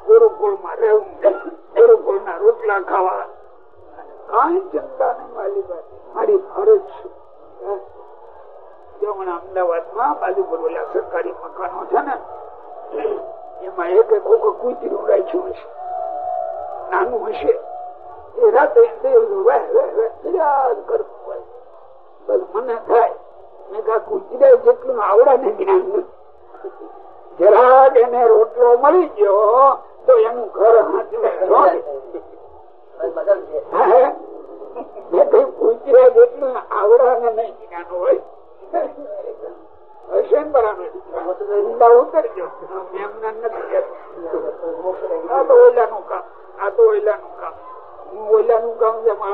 ગુરુકુળમાં રહેવું ગુરુકુળ ના રોટલા ખાવા. મને થાય. મેં કા કૂતરા જેટલું આવડે ને જ્ઞાન નથી. જરાક એને રોટલો મળી ગયો, તો એનું ઘર હાથવે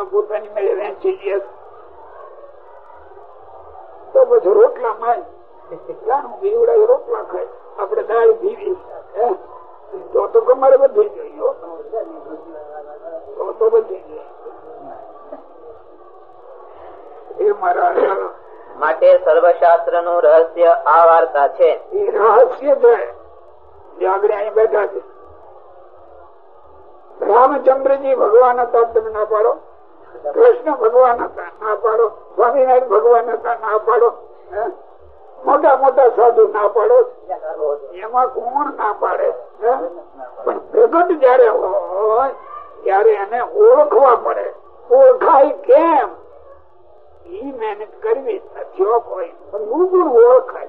પોતાની મેળે વેચી ગયેસ તો બધું રોટલા બીવડા રોટલા ખાય. આપડે દાળ ભીવી? તો તો તમારે બધું હો. તો એ મારા માટે સર્વશાસ્ત્રનું રહસ્ય આ વાર્તા છે. એ રહસ્ય છે. જે આગળ અહીં બેઠા છે. રામચંદ્રજી ભગવાન હતા તમે ના પાડો. કૃષ્ણ ભગવાન હતા ના પાડો. સ્વામિનારાયણ ભગવાન હતા ના પાડો. મોટા મોટા સાધુ ના પાડો. એમાં કોણ ના પાડે? પણ પ્રગટ જયારે હોય ત્યારે એને ઓળખવા પડે ઓળખાય કેમ? ઈ મહેનત કરવી પણ ઓળખાય.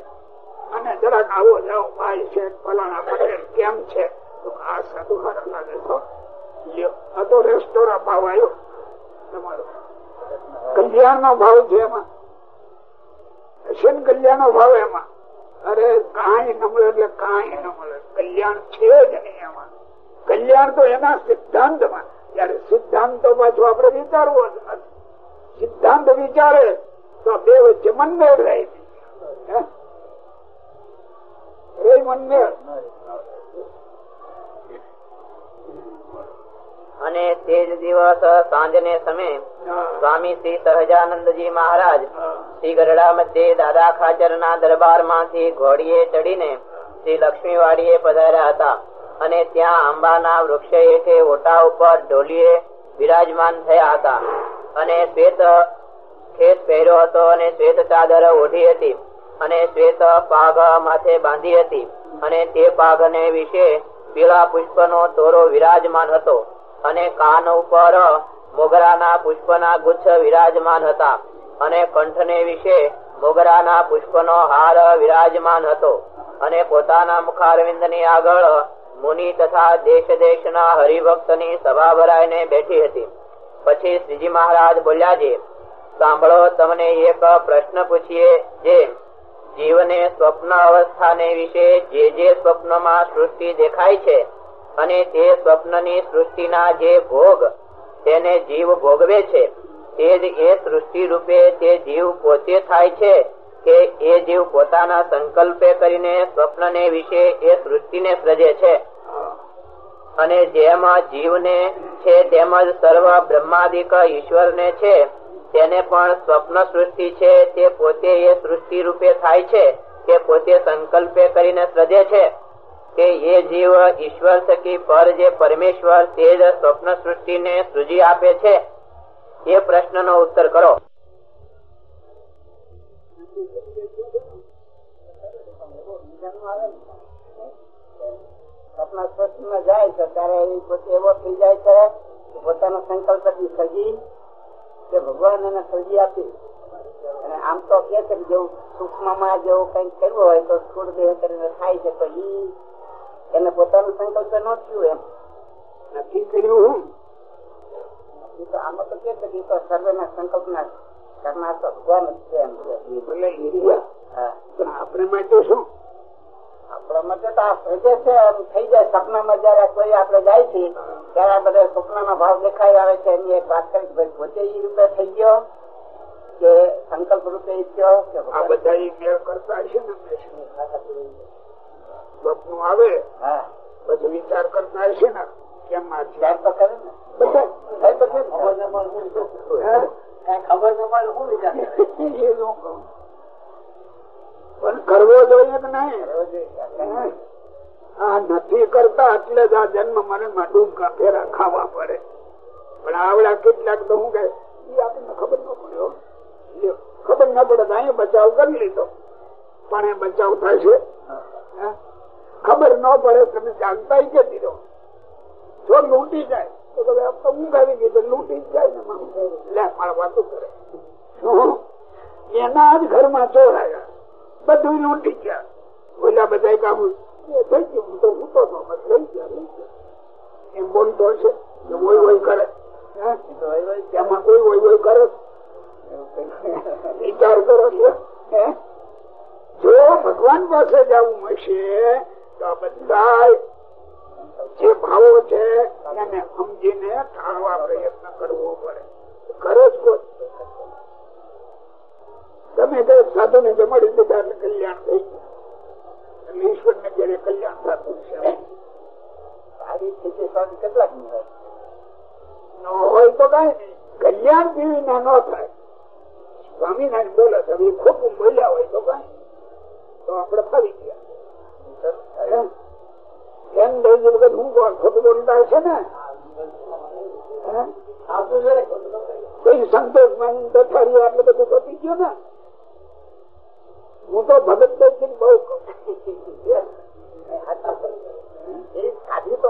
અને જરાક આવો જાઓ, ભાઈ છે, ફલાણા પટેલ, કેમ છે? આ સાધુ સારા લાગે છો નો ભાવ છે એમાં. હશે ને નો ભાવ એમાં. અરે કાંઈ ન એટલે કાંઈ ન કલ્યાણ છે જ નહીં એમાં. કલ્યાણ તો એના સિદ્ધાંતમાં. ત્યારે સિદ્ધાંતો પાછું આપણે વિચારવો જ નથી. સિદ્ધાંત વિચારે તો બે વચ્ચે મનમેળ રહે હે? અને તે જ દિવસ સાંજને સમયે સ્વામી શ્રી સહજાનંદજી મહારાજ શ્રી ગરડા મધ્યે દાદા ખાચર ના દરબારમાંથી ઘોડીએ ચડીને શ્રી લક્ષ્મી વાડીએ પધાર્યા હતા. અને ત્યાં આંબાના વૃક્ષ હેઠે ઓટા ઉપર ઢોલીએ વિરાજમાન થયા હતા. અને શ્વેત ખેત પહેર્યો હતો અને શ્વેત ચાદર ઓઢી હતી અને શ્વેત પાઘ માથે બાંધી હતી. અને તે પાઘને વિશે પીળા પુષ્પનો તોરો વિરાજમાન હતો અને કાન ઉપર મોગરાના પુષ્પના ગુચ્છ વિરાજમાન હતા. અને કંઠને વિશે મોગરાના પુષ્પનો હાર વિરાજમાન હતો. અને પોતાના મુખારવિંદની આગળ મુનિ તથા દેશ દેશના હરિભક્તની સભા ભરાઈને બેઠી હતી. પછી શ્રીજી મહારાજ બોલ્યા છે સાંભળો તમને એક પ્રશ્ન પૂછીએ જે જીવને સ્વપ્ન અવસ્થાને વિશે જે જે સ્વપ્નમાં સૃષ્ટિ દેખાય છે અને તે સ્વપ્નની સૃષ્ટિના જે ભોગ તેને જીવ ભોગવે છે, તે જ એ સૃષ્ટિ રૂપે તે જીવ પોતે થાય છે કે એ જીવ પોતાના સંકલ્પે કરીને સ્વપ્નને વિશે એ સૃષ્ટિને સર્જે છે. અને જેમાં જીવને છે તેમજ સર્વ બ્રહ્માદિક ઈશ્વરને છે, તેને પણ સ્વપ્ન સૃષ્ટિ છે, તે પોતે એ સૃષ્ટિ રૂપે થાય છે કે પોતે સંકલ્પે કરીને સર્જે છે કે એ જીવ ઈશ્વર થકી પર જે પરમેશ્વર તે જ સ્વપ્ન સૃષ્ટિને સૃજી આપે છે? એ પ્રશ્નનો ઉત્તર કરો. સપના સ્પષ્ટમાં જાય છે ત્યારે એ પોતે એવો થઈ જાય છે પોતાનો સંકલ્પ સર્જી કે ભગવાન એને સર્જી આપી. અને આમ તો કે છે જેવું સૂક્ષ્મમાં જેવું કંઈક કરવું હોય તો સ્થૂળ દેહ કરીને થાય છે તો ઈ એને પોતાનું સંકલ્પ ન થયું એમ. નથી કર્યું એ તો આમાં તો કે છે કે સર્વે ના સર્વેના સંકલ્પના કરનાર તો ભગવાન જ છે એમ. ભલે આપણે માટે શું આપણા માટે તો આ સર્જે છે એમ થઈ જાય સપનામાં જયારે કોઈ આપણે જાય છે ત્યારે આ બધા સપનાના ભાવ દેખાઈ આવે છે એની એક વાત કરી ભાઈ પોતે ઈ રૂપે થઈ ગયો કે સંકલ્પ રૂપે થયો કે આ બધા ઈ મેળ કરતા હશે ને સ્વપ્ન આવે હા પછી વિચાર કરતા હશે ને કેમ આ છે? તો કરે ને બધા થાય તો ખરી. ખબર ન પડે? ખબર ન પડે વિચાર હું કહું. પણ કરવો જોઈએ કે નહીં. આ નથી કરતા એટલે જ આ જન્મ મરણમાં ડૂબકા ફેરા ખાવા પડે. પણ આવડા કેટલાક તો હું કે આપણને ખબર ન પડ્યો ખબર ન પડે તો અહીંયા બચાવ કરી લીધો. પણ એ બચાવ થાય છે? ખબર ન પડે તમે જાણતા કે દીધો જો લૂંટી જાય, તો તમે આમ તો ઊંઘ આવી ગઈ લૂંટી જાય ને. લે, મારા વાતો કરે. એના જ ઘરમાં ચોર બધું લૂંટી ગયા. ઓલા બધા કામ થઈ ગયું. તો સૂતો તો લઈ ગયા એમ બોલતો હશે વિચાર કરો છો? જો ભગવાન પાસે જવું હશે, તો બધા જે ભાવો છે, એને સમજીને ટાળવા પ્રયત્ન કરવો પડે. કરે જ કોઈ. તમે તો સાધુ ને જમાડી દીધા એટલે કલ્યાણ થઈ ગયું. ઈશ્વર ને જયારે કલ્યાણ થતું છે સારી સ્થિતિ સ્વામી કેટલાક ન હોય તો કઈ નહીં. કલ્યાણ જેવી ના ન થાય. સ્વામિનારાયણ બોલે છે ખોટું બોલ્યા હોય તો કઈ તો આપડે ફરી ગયા. એમ દઈ વખત હું કોણ? ખોટું બોલતા હશે ને? સંતોષમાં દથારી એટલે બધું પતી ગયું ને? હું તો ભગત બહુ. તો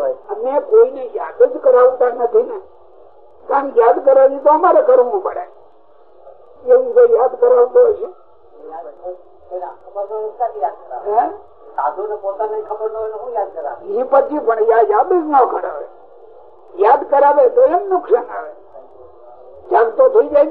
હોય. અમે કોઈને યાદ જ કરાવતા નથી ને. કારણ યાદ કરાવી તો અમારે કરવું પડે. એવું કોઈ યાદ કરાવતો હશે? હે? સાધુ ને પોતાને ખબર ન હોય હું યાદ એ પછી પણ યાદ જ ન કરાવે. યાદ કરાવે તો એમ નુકસાન આવે. જાગતો થઈ જાય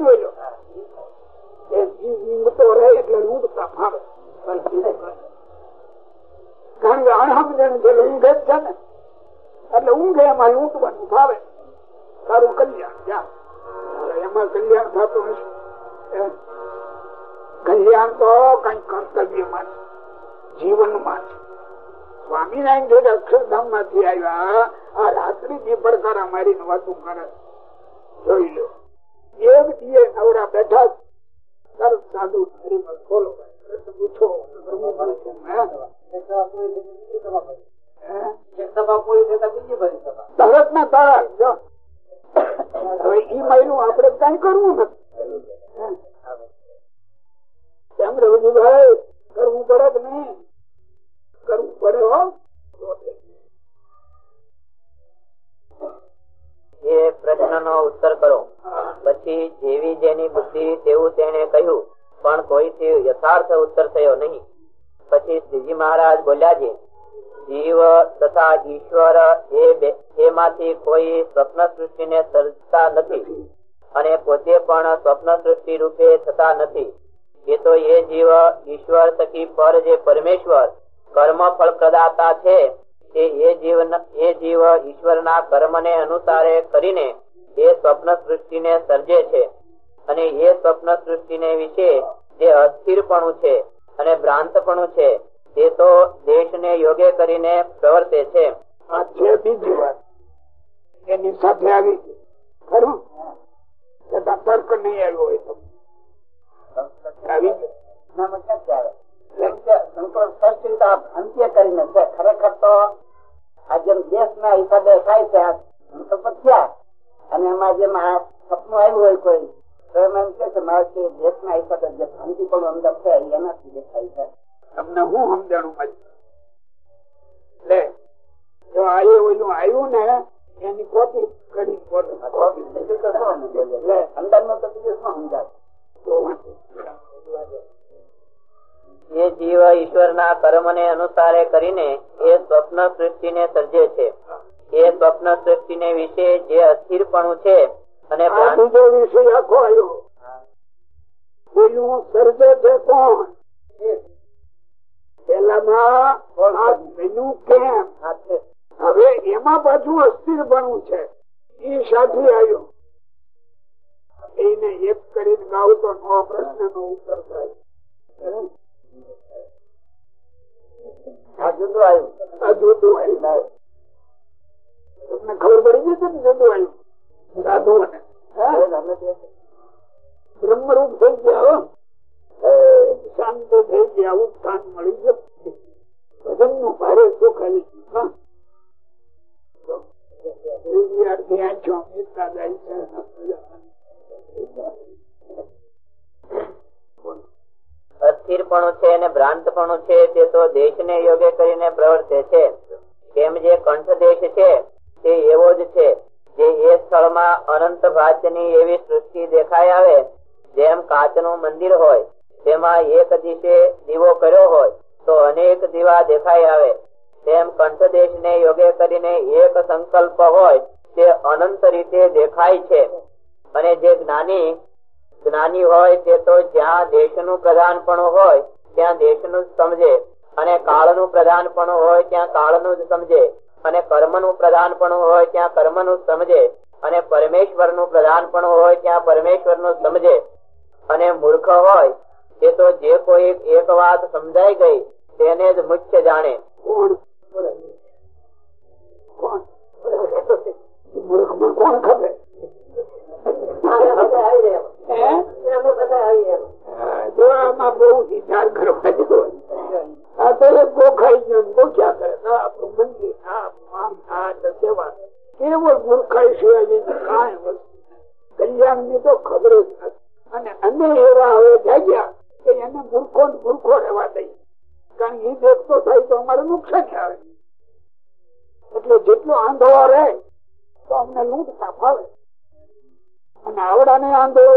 કલ્યાણ તો કઈ કર્તવ્યમાં જીવનમાં સ્વામિનારાયણ જે અક્ષરધામમાંથી આવ્યા, આ રાત્રિ જે પડકારા મારીને વાતું કરે. જોઈ લો. એક નવરા બેઠા તરત સાધુ હરિમલ ખોલો. પૂછો. તરત ના તરત જો. હવે ઈ મહિનું આપડે કઈ કરવું નથી. કેમ રવજીભાઈ કરવું પડે કે નહીં? કરવું પડે હો. એ પ્રશ્નનો ઉત્તર કરો. પછી જેવી જેની બુદ્ધિ તેવું તેણે કહ્યું, પણ કોઈથી યથાર્થ ઉત્તર થયો નહીં. પછી શ્રીજી મહારાજ બોલ્યા છે, જીવ તથા ઈશ્વર એમાંથી કોઈ સ્વપ્ન સૃષ્ટિને સર્જતા નથી અને પોતે પણ સ્વપ્ન સૃષ્ટિ રૂપે થતા નથી. એ તો એ જીવ ઈશ્વર થકી પર જે પરમેશ્વર કર્મ ફળ પ્રદાતા છે તે એ જીવ એ જીવ ઈશ્વરના કર્મને અનુસારે કરીને એ સ્વપ્ન સૃષ્ટિને સર્જે છે. અને એ સ્વપ્ન સૃષ્ટિને વિશે જે અસ્થિરપણું છે અને ભ્રાંતપણું છે તે તો દેશને યોગ્ય કરીને પ્રવર્તે છે. આ છે બીજી વાત. એની સાથે આવી ખરું? તર્ક નહીં આવ્યો હોય તો. આવી? ગયો. સંતોષ સૃષ્ટિ તો આ અંત્ય કરીને છે. ખરેખર તો આ જેમ દેશ ના હિસાબે થાય છે આ થયા. અને એમાં જેમ આ સપનું આવ્યું હોય કોઈ તો એમ એમ કે મારે દેશ ના હિસાબે જે ભ્રાંતિ પણ અંદર છે એનાથી દેખાય છે. તમને હું સમજાણું મળ્યું લે જો આ એ ઓલું આવ્યું ને એની કોપી કરી અંદરનું તો સમજાય? એ જીવ ઈશ્વરના કર્મને અનુસારે કરીને એ સ્વપ્ન સૃષ્ટિને સર્જે છે. એ સ્વપ્ન સૃષ્ટિને વિશે જે અસ્થિરપણું છે અને બીજો વિષય આખો આવ્યો. ઓલું સર્જે છે કોણ? પેલામાં આ બન્યું કેમ? આ છે. હવે એમાં પાછું અસ્થિર બનવું છે. એ સાથી આવ્યો. એને એક કરીને ગાવ તો નો પ્રશ્ન નો ઉત્તર થાય. તમને ખબર ગયા શાંત થઈ ગયા ઉત્થાન મળી જશે ભજનનું ભારે સુખ આવી ગયું. હા. ત્રીજી આરતી આંખો મીઠા જાય છે. અસ્થિરપણું છે અને ભ્રાંતપણું છે તે તો દેશને યોગ્ય કરીને પ્રવર્તે છે. કેમ જે કંઠ દેશ છે, તે એવો જ છે, જે એ સ્થળમાં અનંત ભાત્યની એવી સૃષ્ટિ દેખાય આવે, જેમ કાચનું મંદિર હોય, તેમાં એક દિશે દીવો કર્યો હોય, તો અનેક દીવા દેખાય આવે. તેમ કંઠ દેશને યોગ્ય કરીને એક સંકલ્પ હોય, તે અનંત રીતે દેખાય છે. અને જે જ્ઞાની જ્ઞાની હોય તે તો જ્યાં દેશનું પણ હોય ત્યાં દેશનું સમજે. અને કાળનું પણ હોય ત્યાં કાળનું જ સમજે. અને કર્મનું પણ હોય ત્યાં કર્મનું સમજે. અને પરમેશ્વરનું પણ હોય ત્યાં પરમેશ્વરનું સમજે. અને મૂર્ખ હોય તે તો જે કોઈ એક વાત સમજાઈ ગઈ તેને જ મુખ્ય જાણે. કોણ? કોણ? મૂર્ખમાં કોણ ખબર? તો ખબર જ નથી. અને અમે એવા હવે જાગ્યા કે એને મૂર્ખો મૂર્ખો રહેવા દઈ કારણ એ અમારે નુકસાન આવે એટલે જેટલો આંધળો રહે, તો અમને લૂંટતા ફાવે. અને આંધળો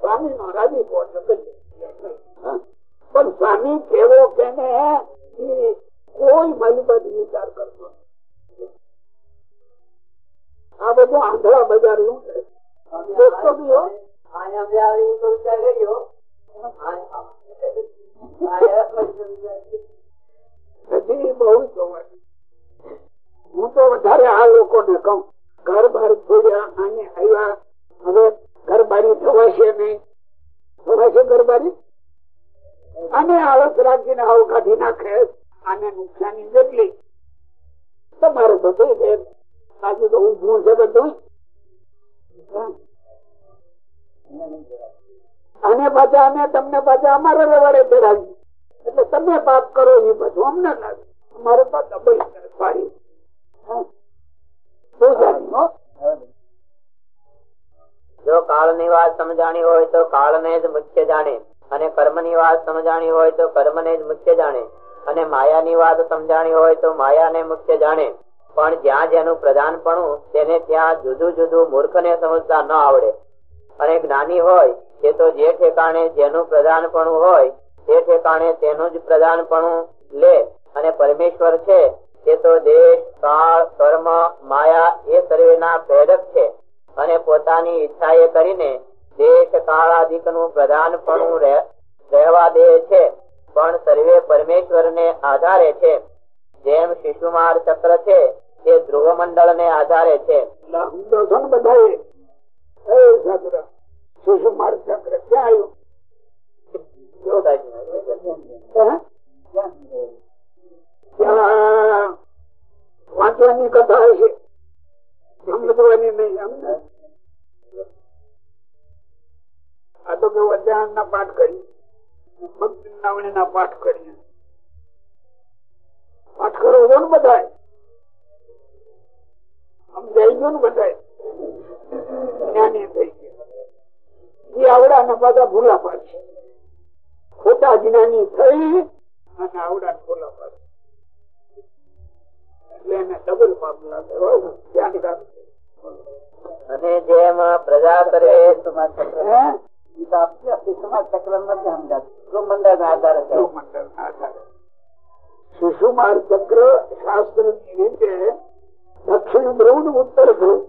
સ્વામી નો રાજીપો છે બધે. હા. પણ સ્વામી કેવો કેને કોઈ મલબત વિચાર કરતો આ બધું આંધળા બજારનું છે બહુ જોવાનું લોકોને કહું, ઘર બહાર છોડ્યા અને આવ્યા. હવે ઘરબારી થવાશે નહીં. થવાશે ઘરબારી? અને આળસ રાખીને આવું કાઢી નાખે. આને નુકસાની જેટલી. તમારે બધું છે. બાજુ તો ઊભું છે બધું. અને પાછા અમે, તમને પાછા અમારા રવાડે ફેરાવી એટલે તમે પાપ કરો એ બધું અમને લાગે. અમારે પાછા બહુ પાડી? જો કાળની વાત સમજાણી હોય તો કાળ ને જ મુખ્ય જાણે, અને કર્મની વાત સમજાણી હોય તો કર્મ ને જ મુખ્ય જાણે, અને માયા ની વાત સમજાણી હોય તો માયા ને મુખ્ય જાણે. પણ જ્યાં જેનું પ્રધાનપણું, તેને ત્યાં જુદું જુદું મૂર્ખ ને સમજતા ન આવડે. અને જ્ઞાની હોય, એ તો જે ઠેકાણે જેનું પ્રધાનપણું હોય, તે ઠેકાણે તેનું જ પ્રધાનપણું લે, અને પરમેશ્વર છે તે તો દેશ કાળ કર્મ માયા એ સર્વેના પ્રેરક છે. અને પોતાની ઈચ્છા એ કરીને દેશ કાળાદિકનું પ્રધાનપણું પણ રહેવા દે છે. પણ સર્વે પરમેશ્વર ને આધારે છે. જેમ શિશુમાર ચક્ર છે તે ધ્રુવ મંડળ ને આધારે છે? એ શિશુમાર ચક્ર ક્યાં આવ્યું? વાંચવાની કથા હશે સમજવાની નહીં અમને. આ તો કેવું અધ્યાન ના પાઠ કરીએ ભક્તિ નાવણી ના પાઠ કરીએ. પાઠ કરો છો ને બધાય. સમજાઈ ગયું ને બધાય. જ્ઞાની થઈ ગયા. એ આવડા ને પાછા ભૂલા પાડશે. ખોટા જ્ઞાની થઈ અને આવડા ભૂલા પાડશે. એટલે એને ડબલ પાપ લાગે હો. ધ્યાન રાખજો અને જેમ પ્રજા કરે આધારે. શિશુમાર ચક્ર શાસ્ત્રની રીતે દક્ષિણ ધ્રુવ ને ઉત્તર ધ્રુવ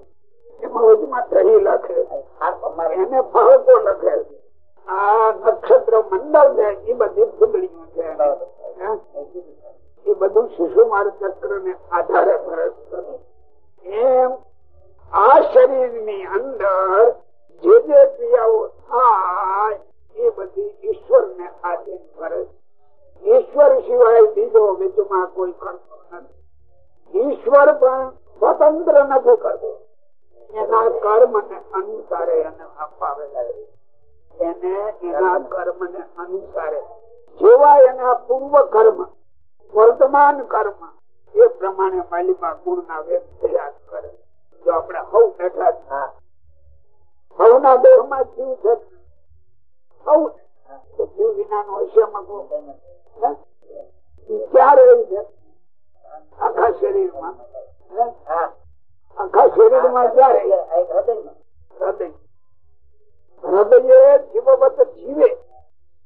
એમાં વચમાં દહી લખે એને ફાળકો લખે આ નક્ષત્ર મંડળ છે એ બધી ફૂંદડીઓ છે? એ બધું શિશુમાર ચક્ર ને આધારે ફરજ કરે એમ આ શરીરની અંદર જે જે ક્રિયાઓ થાય એ બધી ઈશ્વર ને આધીન કરે ઈશ્વર સિવાય બીજો વિધમાં કોઈ કરતો નથી. ઈશ્વર પણ સ્વતંત્ર નથી કરતો. એના કર્મ ને અનુસારે એને અપાવેલા એને એના કર્મ ને અનુસારે જેવા એના પૂર્વ કર્મ વર્તમાન કર્મ. એ પ્રમાણે માલિકા ગુણ ના વેદ તૈયાર કરે. જો આપણે હવ બેઠા હવ ના દેહમાં જીવ છે. હવ જીવ વિના નો હશે કોઈ હે? ઈ ક્યાં છે? આખા શરીરમાં. હે? આખા શરીરમાં માં ક્યારે? હૃદય. હૃદય જીવવત જીવે. જીવ.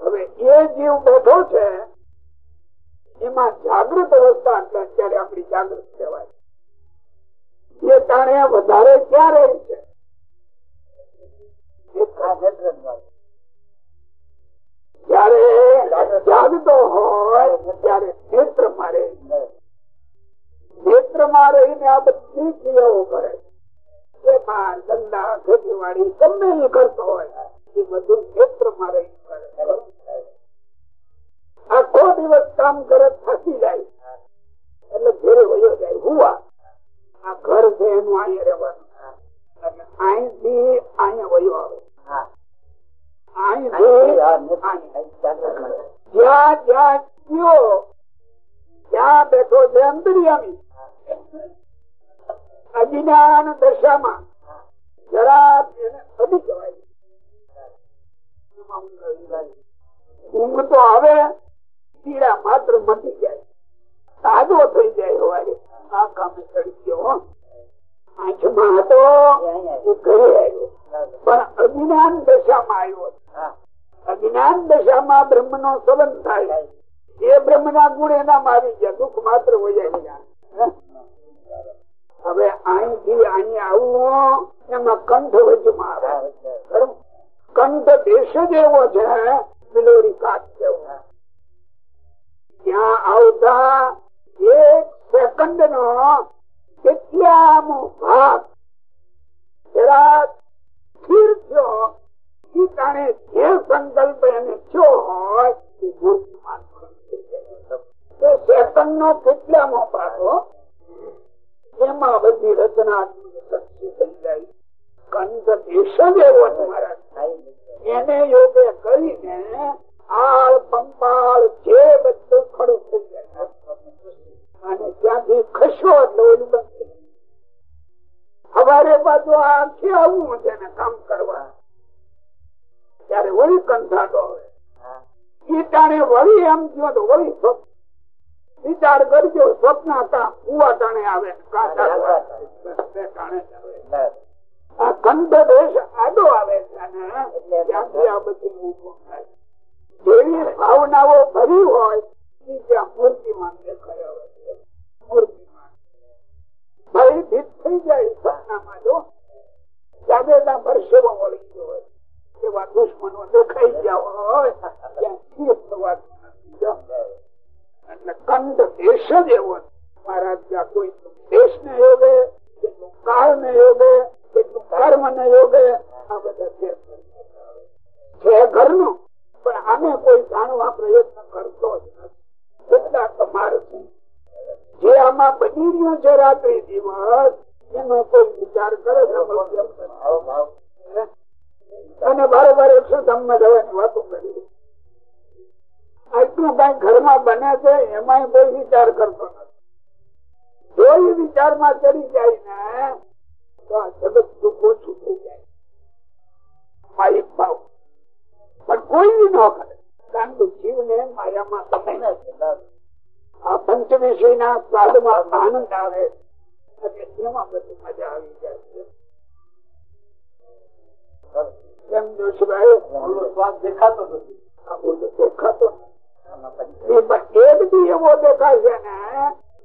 હવે એ જીવ બેઠો છે એમાં જાગૃત અવસ્થા એટલે અત્યારે આપણી જાગૃત કહેવાય. એ તાણે વધારે ક્યાં રહી છે? જયારે જાગતો હોય ત્યારે નેત્ર મારે નેત્રમાં રહીને આ બધી ક્રિયાઓ કરે ખેતીવાડી ગમે એ કરતો હોય. એ બધું આખો દિવસ કામ કરે થાકી જાય. એટલે ઘેરે વયો જાય. હુવા. આ ઘર છે એનું અહીંયા રહેવાનું. અને અહીંથી અહીંયા વયો આવે. જ્યાં જ્યાં ગયો ત્યાં બેઠો છે અંતરિયામી. અજ્ઞાન દશામાં. જરા એને અડી જવાય. ઊંઘ તો આવે, પીડા માત્ર મટી જાય. તાજો થઈ જાય હોવારે. આ કામે ચડી ગયો આંખમાં હતો ઘરે આવ્યો. પણ અજ્ઞાન દશામાં આવ્યો. અજ્ઞાન દશામાં બ્રહ્મ નો સંબંધ થાય. એ બ્રહ્મ ગુણ એના મારી ગયા. દુઃખ માત્ર ગયા હવે અહીંથી અહીંયા આવવું એમાં કંઠ વચમાં આવે. ખરું? કંઠ દેશ જ એવો છે બિલોરી કાચ જેવો ત્યાં આવતા એક સેકન્ડ નો કેટલામો ભાગ જરા સ્થિર થયો જે સંકલ્પ એને થયો હોય એ જાય. તો સેકન્ડ નો કેટલામો ભાગો એમાં બધી રચનાત્મક થઈ જાય એને યોગે કરીને આળ, પંપાળ જે બધું ખડું થઈ જાય. અને ત્યાંથી ખસો એટલે ઓલું બંધ આખી આવવું છે ને કામ કરવા. ત્યારે વળી આવે. ઈ ટાણે વળી એમ થયો તો વળી વિચાર કરજો, સ્વપ્ન હતા, કુવા ટાણે આવે ને કાં ટાણે આવે. આ કંઠ દેશ આડો આવે છે ત્યાંથી આ બધી ઊભો થાય જેવી ભાવનાઓ ભરી હોય ઈ ત્યાં મૂર્તિમાન દેખાય છે. મૂર્તિમાન ભાઈ ભીત થઈ જાય સપનામાં જો જાગેલા પરસેવો વળી ગયો હોય. એવા દુશ્મનો દેખાઈ ગયા હોય ત્યાં સ્થિર થવાતું નથી એટલે કંદ દેશ જ એવો. મહારાજ ત્યાં કોઈ દેશ ને યોગે કાળ ને યોગે કર્મ ને યોગે છે. ઘરનું, પણ આને કોઈ જાણવા પ્રયત્ન કરતો જ નથી. કેટલા તમાર છે. જે આમાં બની રહ્યું છે રાત્રિ દિવસ, એનો કોઈ વિચાર કરે અને વારે એકસો ધામમાં જવાની વાતો કરી. આટલું કઈ ઘરમાં બને છે એમાં કોઈ વિચાર કરતો નથી. એ વિચારમાં ચડી જાય ને જગત ઓછું થઈ જાય. માલિક ભાવ. પણ કોઈ ન કરે. કારણ કે જીવને માયામાં તમે આ પંચ વિષય સ્વાદમાં આનંદ આવે. એટલે એવો દેખાય ને,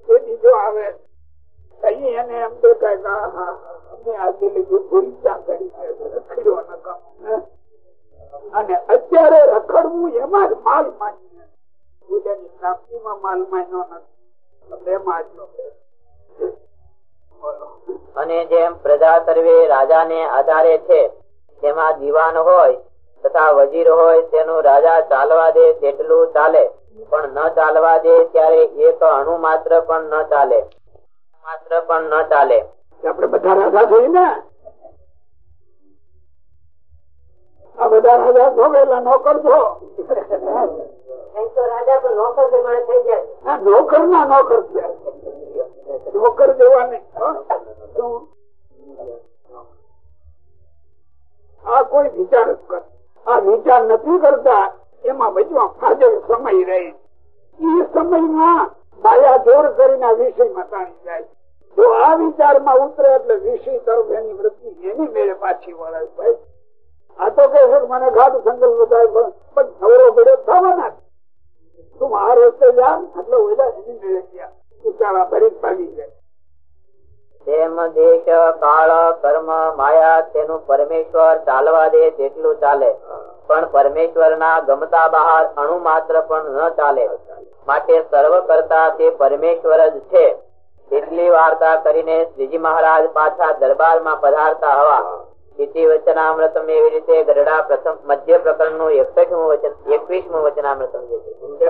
એ બીજો આવે. કઈ એને એમ દેખાય અને અત્યારે રખડવું એમાં જ માલ માનીએ પૂજાની પ્રાપ્તિમાં માલ માન્યો નથી. નો. અને જેમ પ્રજા સર્વે રાજાને આધારે છે, તેમાં દીવાન હોય તથા વજીર હોય, તેનું રાજા ચાલવા દે તેટલું ચાલે. પણ ન ચાલવા દે ત્યારે એક અણુ માત્ર પણ ન ચાલે. માત્ર પણ ન ચાલે. આપડે બધા રાજા થઈ ને? આ બધા રાજા છો. પેલા નોકર આ નોકર ના નોકર છે નોકર જેવા આ કોઈ વિચાર આ વિચાર નથી કરતા. એમાં બચવા ફાજલ સમય રહે. એ સમયમાં માયા જોર કરીને આ વિષયમાં તાણી જાય. જો આ વિચારમાં ઉતરે એટલે વિષય તરફ એની વૃત્તિ એની મેળે પાછી વળે ભાઈ. આ તો કે છે મને ઘાટ સંકલ્પ બતાવે પણ નવરો પડ્યો થવાના. તું આ રસ્તે જા એટલે ઓલા એની મેળે ગયા. ઉચાળા ભરી ભાગી જાય. તેમ દેશ કાળ કર્મ માયા તેનું પરમેશ્વર ચાલવા દે તેટલું ચાલે. પણ પરમેશ્વર ના ગમતા બહાર અણુ માત્ર પણ ન ચાલે. માટે સર્વ કરતા તે પરમેશ્વર જ છે. એટલી વાર્તા કરીને શ્રીજી મહારાજ પાછા દરબારમાં પધારતા હવા. સ્થિતિ વચનામૃતમ એવી રીતે ગરડા પ્રથમ મધ્ય પ્રકરણનું એકસઠમું વચન, એકવીસમું વચનામૃતમ જે છે.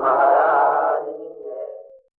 મહારાજ.